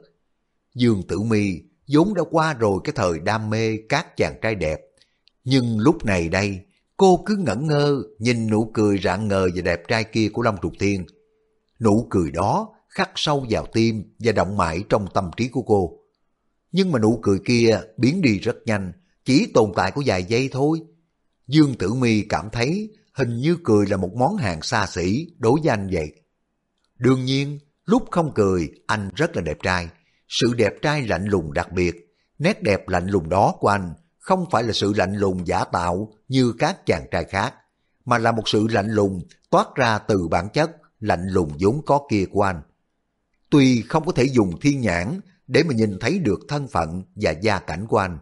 Dương Tử Mi vốn đã qua rồi cái thời đam mê các chàng trai đẹp. Nhưng lúc này đây, cô cứ ngẩn ngơ nhìn nụ cười rạng ngời và đẹp trai kia của Long Trục Thiên. Nụ cười đó khắc sâu vào tim và động mãi trong tâm trí của cô. Nhưng mà nụ cười kia biến đi rất nhanh, chỉ tồn tại của vài giây thôi. Dương Tử Mi cảm thấy hình như cười là một món hàng xa xỉ đối với anh vậy. Đương nhiên, lúc không cười, anh rất là đẹp trai. Sự đẹp trai lạnh lùng đặc biệt, nét đẹp lạnh lùng đó của anh không phải là sự lạnh lùng giả tạo như các chàng trai khác, mà là một sự lạnh lùng toát ra từ bản chất lạnh lùng vốn có kia của anh. Tuy không có thể dùng thiên nhãn để mà nhìn thấy được thân phận và gia cảnh của anh,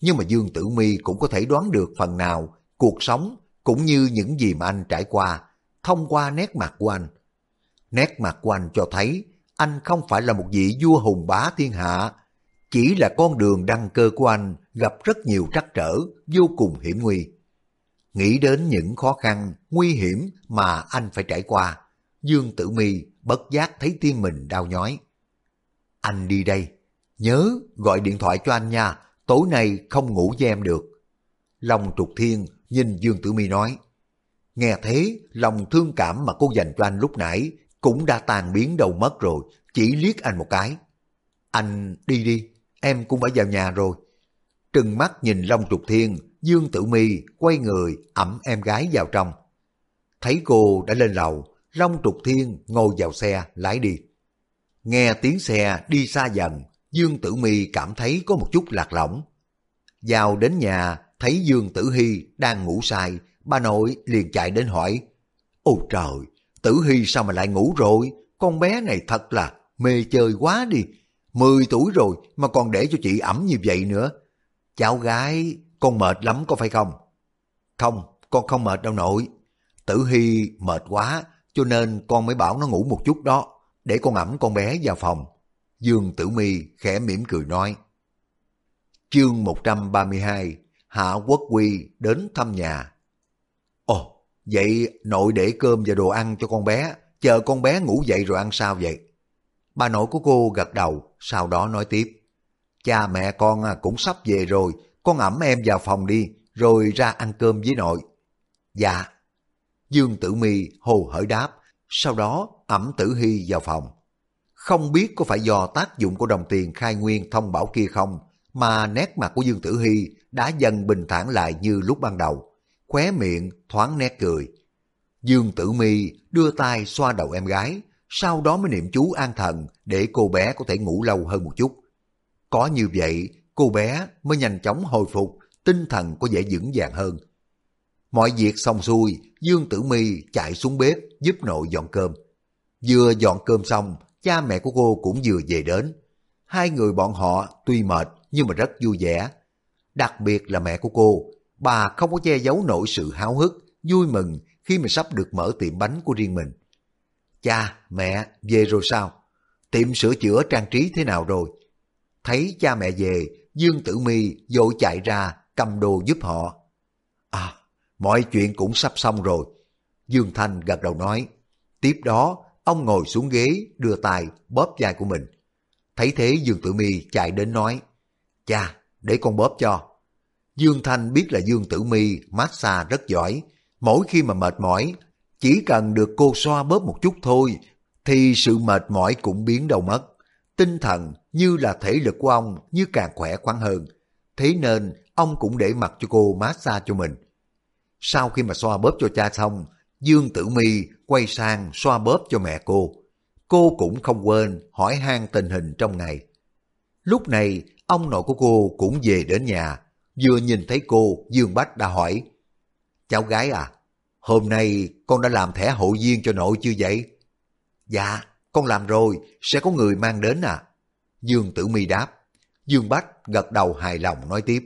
nhưng mà Dương Tử Mi cũng có thể đoán được phần nào cuộc sống cũng như những gì mà anh trải qua thông qua nét mặt của anh. Nét mặt của anh cho thấy anh không phải là một vị vua hùng bá thiên hạ, chỉ là con đường đăng cơ của anh gặp rất nhiều trắc trở, vô cùng hiểm nguy. Nghĩ đến những khó khăn, nguy hiểm mà anh phải trải qua, Dương Tử Mi bất giác thấy tim mình đau nhói. Anh đi đây, nhớ gọi điện thoại cho anh nha, tối nay không ngủ với em được. Long trục thiên nhìn Dương Tử Mi nói. Nghe thế, lòng thương cảm mà cô dành cho anh lúc nãy cũng đã tàn biến đầu mất rồi, chỉ liếc anh một cái. Anh đi đi, em cũng phải vào nhà rồi. Trừng mắt nhìn Long Trục Thiên, Dương Tử Mi quay người ẩm em gái vào trong. Thấy cô đã lên lầu, Long Trục Thiên ngồi vào xe lái đi. Nghe tiếng xe đi xa dần, Dương Tử Mi cảm thấy có một chút lạc lõng. Vào đến nhà, thấy Dương Tử Hy đang ngủ say, bà nội liền chạy đến hỏi. Ôi trời, Tử Hy sao mà lại ngủ rồi? Con bé này thật là mê chơi quá đi. Mười tuổi rồi mà còn để cho chị ẩm như vậy nữa. Cháu gái, con mệt lắm có phải không? Không, con không mệt đâu nội. Tử Hy mệt quá, cho nên con mới bảo nó ngủ một chút đó, để con ẩm con bé vào phòng. Dương Tử Mi khẽ mỉm cười nói. Chương 132 Hạ Quốc Quy đến thăm nhà. Ồ, vậy nội để cơm và đồ ăn cho con bé, chờ con bé ngủ dậy rồi ăn sao vậy? Bà nội của cô gật đầu, sau đó nói tiếp. Cha mẹ con à, cũng sắp về rồi, con ẩm em vào phòng đi, rồi ra ăn cơm với nội. Dạ. Dương Tử Mi hồ hởi đáp, sau đó ẩm Tử Hy vào phòng. Không biết có phải do tác dụng của đồng tiền khai nguyên thông bảo kia không, mà nét mặt của Dương Tử Hy đã dần bình thản lại như lúc ban đầu, khóe miệng thoáng nét cười. Dương Tử Mi đưa tay xoa đầu em gái, sau đó mới niệm chú an thần để cô bé có thể ngủ lâu hơn một chút. Có như vậy, cô bé mới nhanh chóng hồi phục, tinh thần có vẻ vững vàng hơn. Mọi việc xong xuôi, Dương Tử Mi chạy xuống bếp giúp nội dọn cơm. Vừa dọn cơm xong, cha mẹ của cô cũng vừa về đến. Hai người bọn họ tuy mệt nhưng mà rất vui vẻ. Đặc biệt là mẹ của cô, bà không có che giấu nổi sự háo hức, vui mừng khi mà sắp được mở tiệm bánh của riêng mình. Cha, mẹ, về rồi sao? Tiệm sửa chữa trang trí thế nào rồi? Thấy cha mẹ về, Dương Tử Mi vội chạy ra cầm đồ giúp họ. À, mọi chuyện cũng sắp xong rồi. Dương Thanh gật đầu nói. Tiếp đó, ông ngồi xuống ghế, đưa tay bóp vai của mình. Thấy thế Dương Tử Mi chạy đến nói. Cha, để con bóp cho. Dương Thanh biết là Dương Tử Mi massage rất giỏi. Mỗi khi mà mệt mỏi, chỉ cần được cô xoa bóp một chút thôi, thì sự mệt mỏi cũng biến đâu mất. Tinh thần như là thể lực của ông như càng khỏe khoắn hơn. Thế nên ông cũng để mặc cho cô massage cho mình. Sau khi mà xoa bóp cho cha xong, Dương Tử Mi quay sang xoa bóp cho mẹ cô. Cô cũng không quên hỏi han tình hình trong ngày. Lúc này, ông nội của cô cũng về đến nhà. Vừa nhìn thấy cô, Dương Bách đã hỏi. Cháu gái à, hôm nay con đã làm thẻ hội viên cho nội chưa vậy? Dạ, con làm rồi, sẽ có người mang đến à? Dương Tử Mi đáp. Dương Bách gật đầu hài lòng nói tiếp.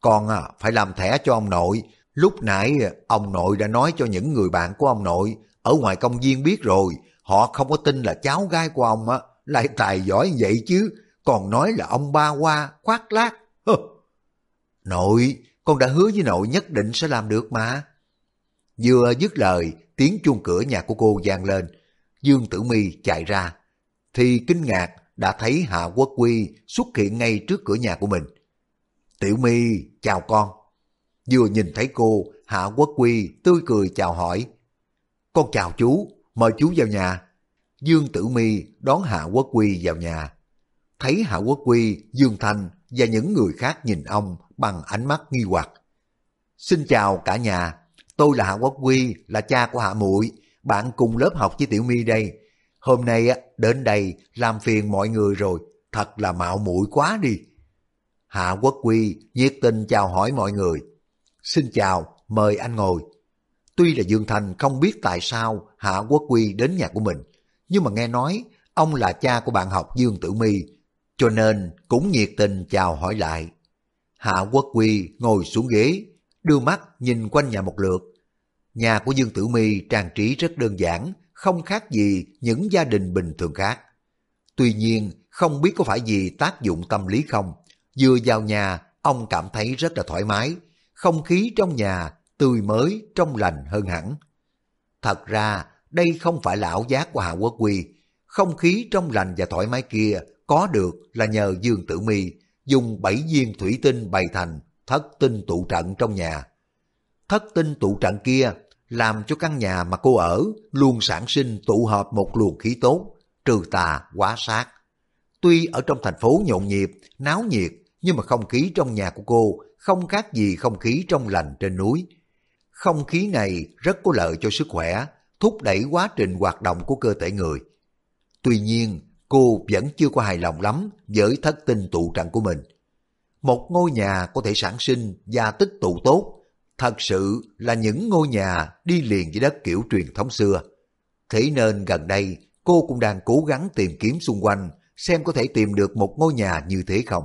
Con à, phải làm thẻ cho ông nội. Lúc nãy ông nội đã nói cho những người bạn của ông nội ở ngoài công viên biết rồi. Họ không có tin là cháu gái của ông á, lại tài giỏi vậy chứ. Còn nói là ông ba qua, khoác lác. Hơ. Nội, con đã hứa với nội nhất định sẽ làm được mà. Vừa dứt lời, tiếng chuông cửa nhà của cô vang lên. Dương Tử Mi chạy ra. Thì kinh ngạc đã thấy Hạ Quốc Quy xuất hiện ngay trước cửa nhà của mình. Tiểu My, chào con. Vừa nhìn thấy cô, Hạ Quốc Quy tươi cười chào hỏi. Con chào chú, mời chú vào nhà. Dương Tử Mi đón Hạ Quốc Quy vào nhà. Thấy Hạ Quốc Quy, Dương Thanh và những người khác nhìn ông bằng ánh mắt nghi hoặc. Xin chào cả nhà, tôi là Hạ Quốc Quy, là cha của Hạ Muội, bạn cùng lớp học với Tiểu My đây. Hôm nay á đến đây làm phiền mọi người rồi, thật là mạo muội quá đi. Hạ Quốc Quy nhiệt tình chào hỏi mọi người. Xin chào, mời anh ngồi. Tuy là Dương Thành không biết tại sao Hạ Quốc Quy đến nhà của mình, nhưng mà nghe nói ông là cha của bạn học Dương Tử My, cho nên cũng nhiệt tình chào hỏi lại. Hạ Quốc Quy ngồi xuống ghế, đưa mắt nhìn quanh nhà một lượt. Nhà của Dương Tử My trang trí rất đơn giản, không khác gì những gia đình bình thường khác. Tuy nhiên, không biết có phải vì tác dụng tâm lý không, vừa vào nhà, ông cảm thấy rất là thoải mái, không khí trong nhà tươi mới, trong lành hơn hẳn. Thật ra, đây không phải là ảo giác của Hạ Quốc Quy, không khí trong lành và thoải mái kia có được là nhờ Dương Tử Mi dùng bảy viên thủy tinh bày thành thất tinh tụ trận trong nhà. Thất tinh tụ trận kia làm cho căn nhà mà cô ở luôn sản sinh tụ hợp một luồng khí tốt, trừ tà, quá sát. Tuy ở trong thành phố nhộn nhịp, náo nhiệt, nhưng mà không khí trong nhà của cô không khác gì không khí trong lành trên núi. Không khí này rất có lợi cho sức khỏe, thúc đẩy quá trình hoạt động của cơ thể người. Tuy nhiên, cô vẫn chưa có hài lòng lắm với thất tinh tụ trận của mình. Một ngôi nhà có thể sản sinh và tích tụ tốt thật sự là những ngôi nhà đi liền với đất kiểu truyền thống xưa. Thế nên gần đây cô cũng đang cố gắng tìm kiếm xung quanh xem có thể tìm được một ngôi nhà như thế không.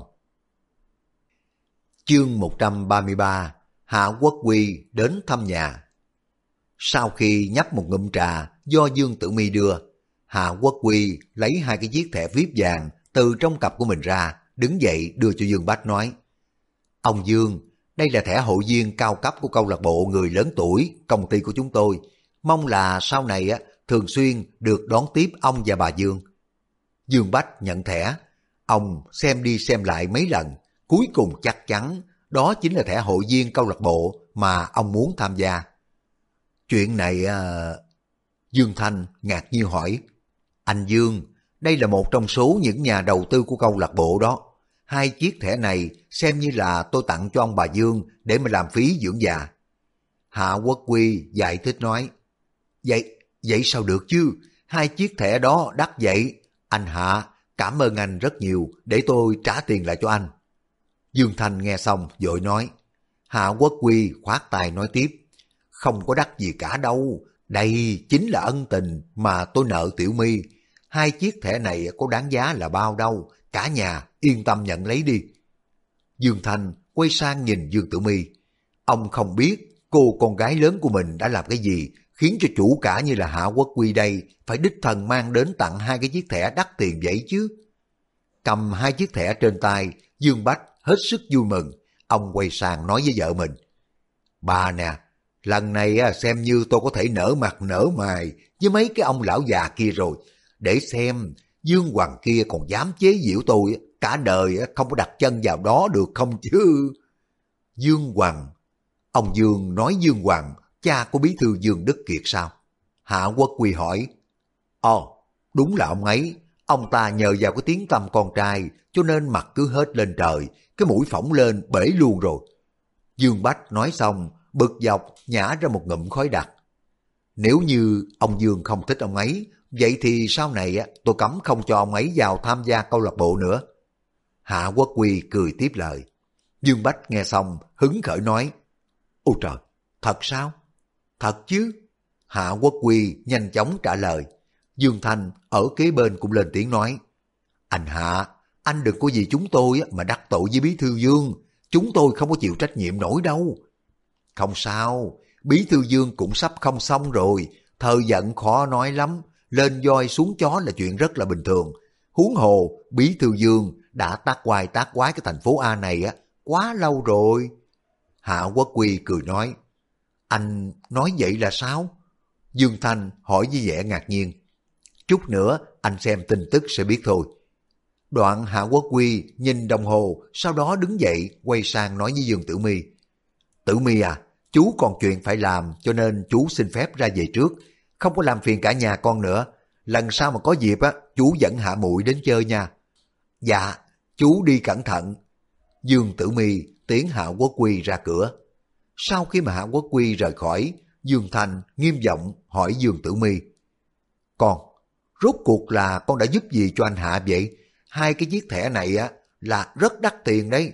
Chương 133 Hạ Quốc Quy đến thăm nhà Sau khi nhấp một ngụm trà do Dương Tử Mi đưa, Hạ Quốc Quy lấy hai cái chiếc thẻ VIP vàng từ trong cặp của mình ra, đứng dậy đưa cho Dương Bách nói Ông Dương, đây là thẻ hội viên cao cấp của câu lạc bộ người lớn tuổi, công ty của chúng tôi. Mong là sau này á thường xuyên được đón tiếp ông và bà Dương. Dương Bách nhận thẻ. Ông xem đi xem lại mấy lần, cuối cùng chắc chắn đó chính là thẻ hội viên câu lạc bộ mà ông muốn tham gia. Chuyện này... À... Dương Thanh ngạc nhiên hỏi. Anh Dương, đây là một trong số những nhà đầu tư của câu lạc bộ đó hai chiếc thẻ này xem như là tôi tặng cho ông bà Dương để mà làm phí dưỡng già. Hạ Quốc Quy giải thích nói, Vậy, vậy sao được chứ? Hai chiếc thẻ đó đắt vậy. Anh Hạ, cảm ơn anh rất nhiều để tôi trả tiền lại cho anh. Dương Thanh nghe xong vội nói, Hạ Quốc Quy khoát tay nói tiếp, không có đắt gì cả đâu, đây chính là ân tình mà tôi nợ Tiểu My. Hai chiếc thẻ này có đáng giá là bao đâu, cả nhà yên tâm nhận lấy đi. Dương Thanh quay sang nhìn Dương Tử Mi. Ông không biết cô con gái lớn của mình đã làm cái gì khiến cho chủ cả như là Hạ Quốc Quy đây phải đích thần mang đến tặng hai cái chiếc thẻ đắt tiền vậy chứ. Cầm hai chiếc thẻ trên tay, Dương Bách hết sức vui mừng. Ông quay sang nói với vợ mình. Bà nè, lần này xem như tôi có thể nở mặt nở mày với mấy cái ông lão già kia rồi. Để xem Dương Hoàng kia còn dám chế giễu tôi, cả đời không có đặt chân vào đó được không chứ? Dương Hoàng. Ông Dương nói Dương Hoàng, cha của bí thư Dương Đức Kiệt sao? Hạ Quốc Quy hỏi. Ồ, đúng là ông ấy. Ông ta nhờ vào cái tiếng tâm con trai cho nên mặt cứ hết lên trời, cái mũi phỏng lên bể luôn rồi. Dương Bách nói xong, bực dọc nhả ra một ngụm khói đặc. Nếu như ông Dương không thích ông ấy, vậy thì sau này tôi cấm không cho ông ấy vào tham gia câu lạc bộ nữa. Hạ Quốc Quy cười tiếp lời. Dương Bách nghe xong, hứng khởi nói, Ôi trời, thật sao? Thật chứ? Hạ Quốc Quy nhanh chóng trả lời. Dương Thanh ở kế bên cũng lên tiếng nói, Anh Hạ, anh đừng có gì chúng tôi mà đắc tội với Bí Thư Dương, chúng tôi không có chịu trách nhiệm nổi đâu. Không sao, Bí Thư Dương cũng sắp không xong rồi, thời giận khó nói lắm, lên voi xuống chó là chuyện rất là bình thường. Huống hồ, Bí Thư Dương đã tác quay tác quái cái thành phố A này á, quá lâu rồi. Hạ Quốc Quy cười nói, anh nói vậy là sao? Dương Thanh hỏi với vẻ ngạc nhiên. Chút nữa anh xem tin tức sẽ biết thôi. Đoạn Hạ Quốc Quy nhìn đồng hồ, sau đó đứng dậy quay sang nói với Dương Tử Mi. Tử Mi à, chú còn chuyện phải làm cho nên chú xin phép ra về trước, không có làm phiền cả nhà con nữa. Lần sau mà có dịp á, chú dẫn Hạ Muội đến chơi nha. Dạ, chú đi cẩn thận. Dương Tử Mi tiến Hạ Quốc Quy ra cửa. Sau khi mà Hạ Quốc Quy rời khỏi, Dương Thành nghiêm giọng hỏi Dương Tử Mi. Con, rốt cuộc là con đã giúp gì cho anh Hạ vậy? Hai cái chiếc thẻ này á là rất đắt tiền đấy.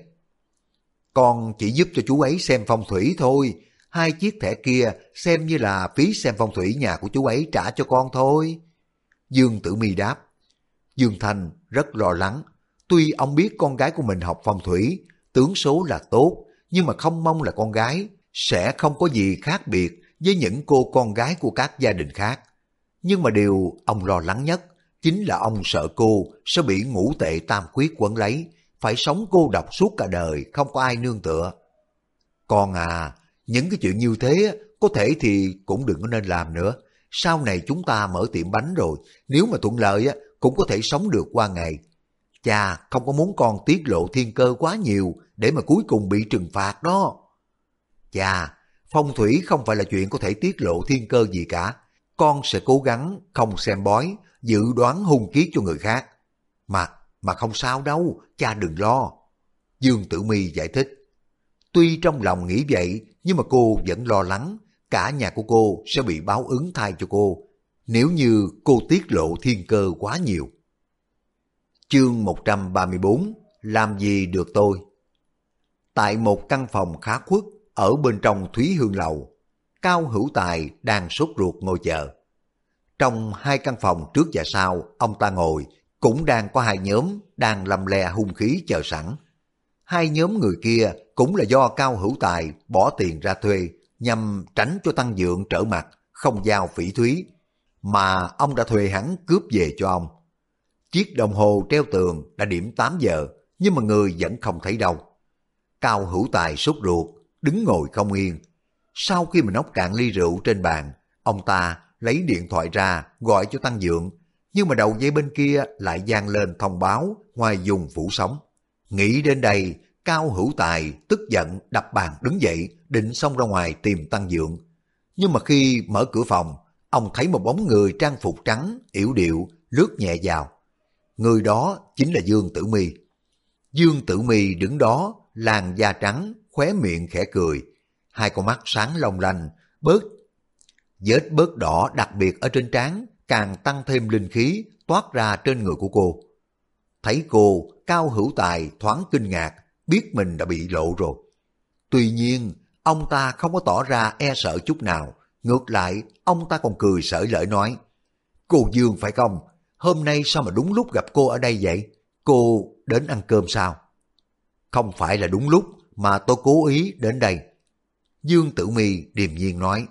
Con chỉ giúp cho chú ấy xem phong thủy thôi. Hai chiếc thẻ kia xem như là phí xem phong thủy nhà của chú ấy trả cho con thôi. Dương Tử Mi đáp. Dương Thành rất lo lắng. Tuy ông biết con gái của mình học phong thủy, tướng số là tốt, nhưng mà không mong là con gái sẽ không có gì khác biệt với những cô con gái của các gia đình khác. Nhưng mà điều ông lo lắng nhất chính là ông sợ cô sẽ bị ngũ tệ tam quyết quấn lấy, phải sống cô độc suốt cả đời, không có ai nương tựa. Con à, những cái chuyện như thế có thể thì cũng đừng có nên làm nữa. Sau này chúng ta mở tiệm bánh rồi, nếu mà thuận lợi á, cũng có thể sống được qua ngày. Cha không có muốn con tiết lộ thiên cơ quá nhiều để mà cuối cùng bị trừng phạt đó. Cha, phong thủy không phải là chuyện có thể tiết lộ thiên cơ gì cả. Con sẽ cố gắng không xem bói, dự đoán hung kiết cho người khác. Mà, mà không sao đâu, cha đừng lo. Dương Tử Mi giải thích. Tuy trong lòng nghĩ vậy, nhưng mà cô vẫn lo lắng, cả nhà của cô sẽ bị báo ứng thay cho cô, nếu như cô tiết lộ thiên cơ quá nhiều. Chương 134 Làm gì được tôi? Tại một căn phòng khá khuất ở bên trong Thúy Hương Lầu, Cao Hữu Tài đang sốt ruột ngồi chờ. Trong hai căn phòng trước và sau, ông ta ngồi, cũng đang có hai nhóm đang lầm lè hung khí chờ sẵn. Hai nhóm người kia cũng là do Cao Hữu Tài bỏ tiền ra thuê nhằm tránh cho Tăng Dượng trở mặt, không giao phỉ thúy, mà ông đã thuê hắn cướp về cho ông. Chiếc đồng hồ treo tường đã điểm 8 giờ, nhưng mà người vẫn không thấy đâu. Cao Hữu Tài sốt ruột, đứng ngồi không yên. Sau khi mình nóc cạn ly rượu trên bàn, ông ta lấy điện thoại ra gọi cho Tăng Dượng, nhưng mà đầu dây bên kia lại gian lên thông báo ngoài dùng phủ sóng. Nghĩ đến đây, Cao Hữu Tài tức giận đập bàn đứng dậy định xông ra ngoài tìm Tăng Dượng. Nhưng mà khi mở cửa phòng, ông thấy một bóng người trang phục trắng, yểu điệu, lướt nhẹ vào. Người đó chính là Dương Tử Mi. Dương Tử Mi đứng đó, làn da trắng, khóe miệng khẽ cười, hai con mắt sáng long lanh, bớt vết bớt đỏ đặc biệt ở trên trán càng tăng thêm linh khí toát ra trên người của cô. Thấy cô, Cao Hữu Tài thoáng kinh ngạc, biết mình đã bị lộ rồi. Tuy nhiên, ông ta không có tỏ ra e sợ chút nào, ngược lại, ông ta còn cười sở lợi nói, Cô Dương phải không? Hôm nay sao mà đúng lúc gặp cô ở đây vậy? Cô đến ăn cơm sao? Không phải là đúng lúc, mà tôi cố ý đến đây. Dương Tử Mi điềm nhiên nói.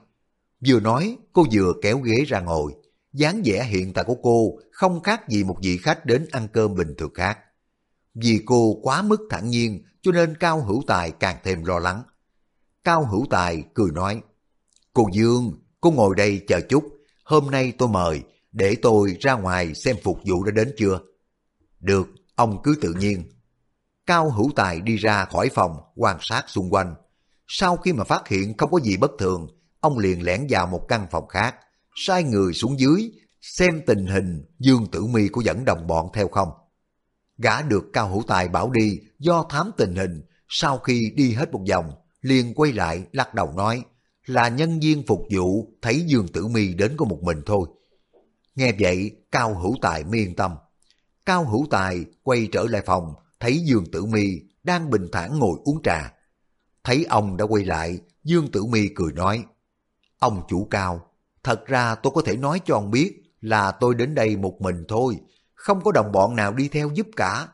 Vừa nói, cô vừa kéo ghế ra ngồi dáng vẻ hiện tại của cô không khác gì một vị khách đến ăn cơm bình thường khác. Vì cô quá mức thản nhiên cho nên Cao Hữu Tài càng thêm lo lắng. Cao Hữu Tài cười nói, Cô Dương, cô ngồi đây chờ chút, hôm nay tôi mời, để tôi ra ngoài xem phục vụ đã đến chưa. Được, ông cứ tự nhiên. Cao Hữu Tài đi ra khỏi phòng quan sát xung quanh. Sau khi mà phát hiện không có gì bất thường, ông liền lẻn vào một căn phòng khác, sai người xuống dưới xem tình hình Dương Tử Mi có dẫn đồng bọn theo không. Gã được Cao Hữu Tài bảo đi do thám tình hình, sau khi đi hết một vòng, liền quay lại lắc đầu nói là nhân viên phục vụ thấy Dương Tử Mi đến có một mình thôi. Nghe vậy, Cao Hữu Tài mới yên tâm. Cao Hữu Tài quay trở lại phòng, thấy Dương Tử Mi đang bình thản ngồi uống trà. Thấy ông đã quay lại, Dương Tử Mi cười nói, Ông chủ Cao, thật ra tôi có thể nói cho ông biết là tôi đến đây một mình thôi, không có đồng bọn nào đi theo giúp cả.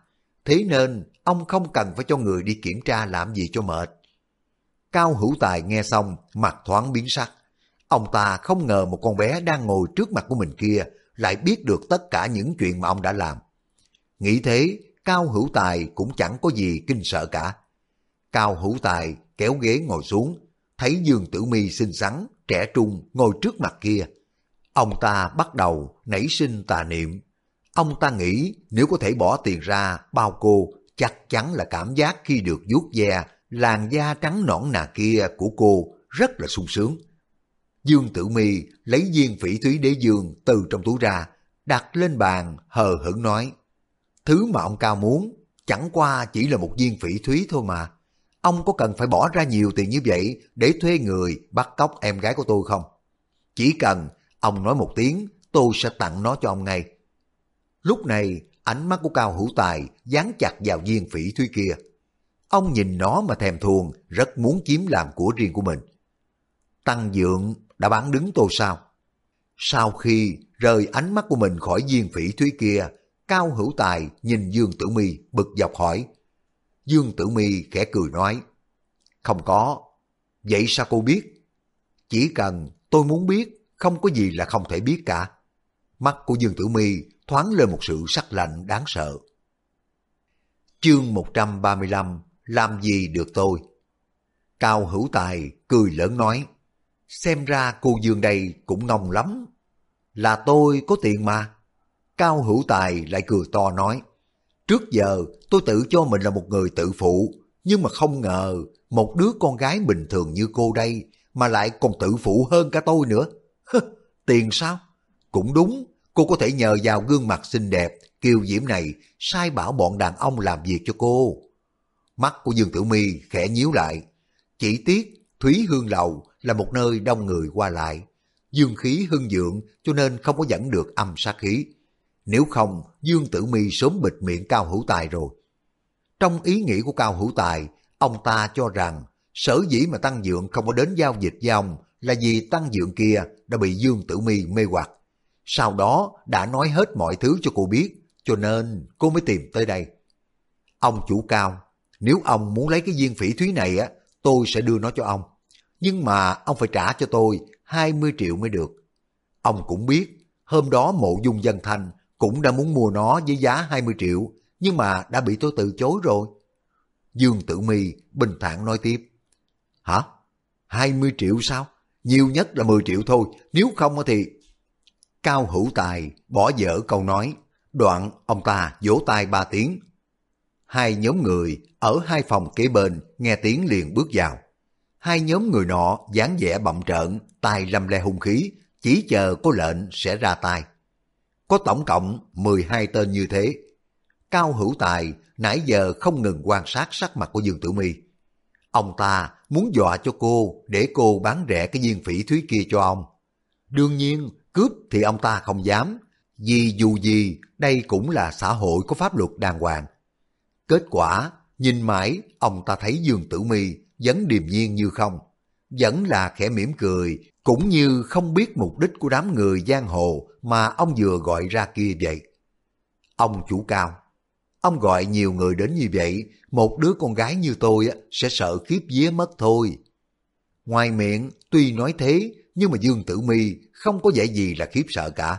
Thế nên, ông không cần phải cho người đi kiểm tra làm gì cho mệt. Cao Hữu Tài nghe xong, mặt thoáng biến sắc. Ông ta không ngờ một con bé đang ngồi trước mặt của mình kia lại biết được tất cả những chuyện mà ông đã làm. Nghĩ thế, Cao Hữu Tài cũng chẳng có gì kinh sợ cả. Cao Hữu Tài kéo ghế ngồi xuống, thấy Dương Tử Mi xinh xắn, trẻ trung ngồi trước mặt kia. Ông ta bắt đầu nảy sinh tà niệm. Ông ta nghĩ nếu có thể bỏ tiền ra bao cô, chắc chắn là cảm giác khi được vuốt ve làn da trắng nõn nà kia của cô rất là sung sướng. Dương Tử Mi lấy viên phỉ thúy đế dương từ trong túi ra, đặt lên bàn hờ hững nói, thứ mà ông cao muốn chẳng qua chỉ là một viên phỉ thúy thôi mà. Ông có cần phải bỏ ra nhiều tiền như vậy để thuê người bắt cóc em gái của tôi không? Chỉ cần ông nói một tiếng, tôi sẽ tặng nó cho ông ngay. Lúc này, ánh mắt của Cao Hữu Tài dán chặt vào viên phỉ thúy kia. Ông nhìn nó mà thèm thuồng, rất muốn chiếm làm của riêng của mình. Tăng Dượng đã bán đứng tôi sao? Sau khi rời ánh mắt của mình khỏi viên phỉ thúy kia, Cao Hữu Tài nhìn Dương Tử Mi bực dọc hỏi. Dương Tử Mi khẽ cười nói, không có. Vậy sao cô biết? Chỉ cần tôi muốn biết, không có gì là không thể biết cả. Mắt của Dương Tử Mi thoáng lên một sự sắc lạnh đáng sợ. Chương 135 Làm gì được tôi? Cao Hữu Tài cười lớn nói, xem ra cô Dương đây cũng ngông lắm. Là tôi có tiền mà. Cao Hữu Tài lại cười to nói, Trước giờ tôi tự cho mình là một người tự phụ, nhưng mà không ngờ một đứa con gái bình thường như cô đây mà lại còn tự phụ hơn cả tôi nữa. Tiền sao? Cũng đúng, cô có thể nhờ vào gương mặt xinh đẹp, kiều diễm này sai bảo bọn đàn ông làm việc cho cô. Mắt của Dương Tử Mi khẽ nhíu lại. Chỉ tiếc Thúy Hương Lầu là một nơi đông người qua lại. Dương khí hưng dượng cho nên không có dẫn được âm sát khí. Nếu không, Dương Tử Mi sớm bịt miệng Cao Hữu Tài rồi. Trong ý nghĩ của Cao Hữu Tài, ông ta cho rằng sở dĩ mà Tăng Dượng không có đến giao dịch với ông là vì Tăng Dượng kia đã bị Dương Tử Mi mê hoặc. Sau đó đã nói hết mọi thứ cho cô biết, cho nên cô mới tìm tới đây. Ông chủ cao, nếu ông muốn lấy cái viên phỉ thúy này á, tôi sẽ đưa nó cho ông. Nhưng mà ông phải trả cho tôi 20 triệu mới được. Ông cũng biết, hôm đó mộ dung dân thanh cũng đã muốn mua nó với giá 20 triệu, nhưng mà đã bị tôi từ chối rồi. Dương Tử Mi bình thản nói tiếp. Hả? 20 triệu sao? Nhiều nhất là 10 triệu thôi, nếu không thì... Cao Hữu Tài bỏ dở câu nói, đoạn ông ta vỗ tay ba tiếng. Hai nhóm người ở hai phòng kế bên nghe tiếng liền bước vào. Hai nhóm người nọ dáng vẻ bậm trợn, tay lăm le hung khí, chỉ chờ có lệnh sẽ ra tay. Có tổng cộng 12 tên như thế. Cao Hữu Tài nãy giờ không ngừng quan sát sắc mặt của Dương Tử Mi. Ông ta muốn dọa cho cô để cô bán rẻ cái viên phỉ thúy kia cho ông. Đương nhiên, cướp thì ông ta không dám, vì dù gì đây cũng là xã hội có pháp luật đàng hoàng. Kết quả, nhìn mãi, ông ta thấy Dương Tử Mi vẫn điềm nhiên như không. Vẫn là khẽ mỉm cười, cũng như không biết mục đích của đám người giang hồ mà ông vừa gọi ra kia vậy. Ông chủ cao, ông gọi nhiều người đến như vậy, một đứa con gái như tôi sẽ sợ khiếp vía mất thôi. Ngoài miệng, tuy nói thế, nhưng mà Dương Tử Mi không có vẻ gì là khiếp sợ cả.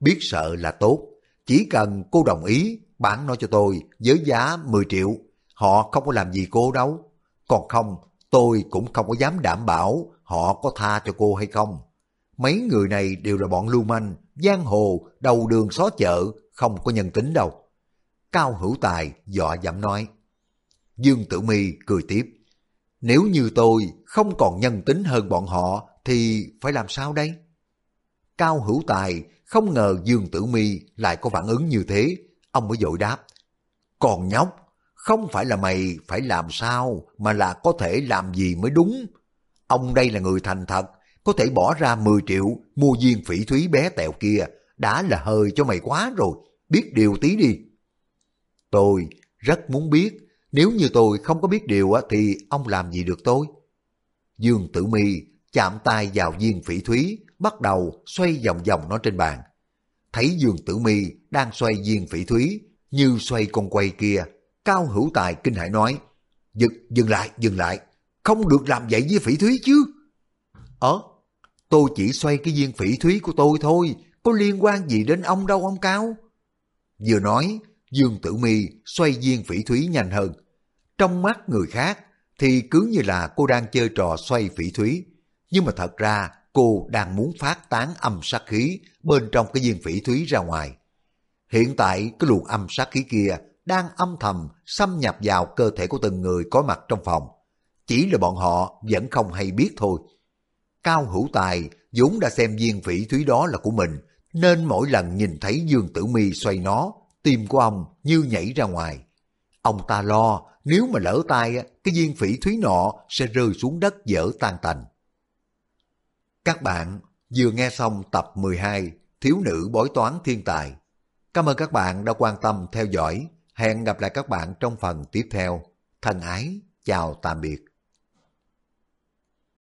Biết sợ là tốt, chỉ cần cô đồng ý bán nó cho tôi với giá 10 triệu, họ không có làm gì cô đâu. Còn không, tôi cũng không có dám đảm bảo họ có tha cho cô hay không. Mấy người này đều là bọn lưu manh, giang hồ, đầu đường xó chợ, không có nhân tính đâu. Cao Hữu Tài dọa dẫm nói. Dương Tử Mi cười tiếp. Nếu như tôi không còn nhân tính hơn bọn họ thì phải làm sao đây? Cao Hữu Tài không ngờ Dương Tử Mi lại có phản ứng như thế, ông mới dội đáp. Còn nhóc, không phải là mày phải làm sao mà là có thể làm gì mới đúng. Ông đây là người thành thật, có thể bỏ ra 10 triệu mua viên phỉ thúy bé tẹo kia, đã là hơi cho mày quá rồi, biết điều tí đi. Tôi rất muốn biết, nếu như tôi không có biết điều thì ông làm gì được tôi? Dương Tử Mi chạm tay vào viên phỉ thúy, bắt đầu xoay vòng vòng nó trên bàn. Thấy Dương Tử Mi đang xoay viên phỉ thúy như xoay con quay kia, Cao Hữu Tài kinh hãi nói, dừng, dừng lại, dừng lại, không được làm vậy với phỉ thúy chứ. Ờ, tôi chỉ xoay cái viên phỉ thúy của tôi thôi, có liên quan gì đến ông đâu ông Cao. Vừa nói, Dương Tử Mi xoay viên phỉ thúy nhanh hơn. Trong mắt người khác thì cứ như là cô đang chơi trò xoay phỉ thúy, nhưng mà thật ra cô đang muốn phát tán âm sát khí bên trong cái viên phỉ thúy ra ngoài. Hiện tại cái luồng âm sát khí kia đang âm thầm xâm nhập vào cơ thể của từng người có mặt trong phòng. Chỉ là bọn họ vẫn không hay biết thôi. Cao Hữu Tài vốn đã xem viên phỉ thúy đó là của mình, nên mỗi lần nhìn thấy Dương Tử Mi xoay nó, tim của ông như nhảy ra ngoài. Ông ta lo nếu mà lỡ tay, cái viên phỉ thúy nọ sẽ rơi xuống đất dở tan tành. Các bạn vừa nghe xong tập 12 Thiếu nữ bói toán thiên tài. Cảm ơn các bạn đã quan tâm theo dõi. Hẹn gặp lại các bạn trong phần tiếp theo. Thân ái, chào tạm biệt.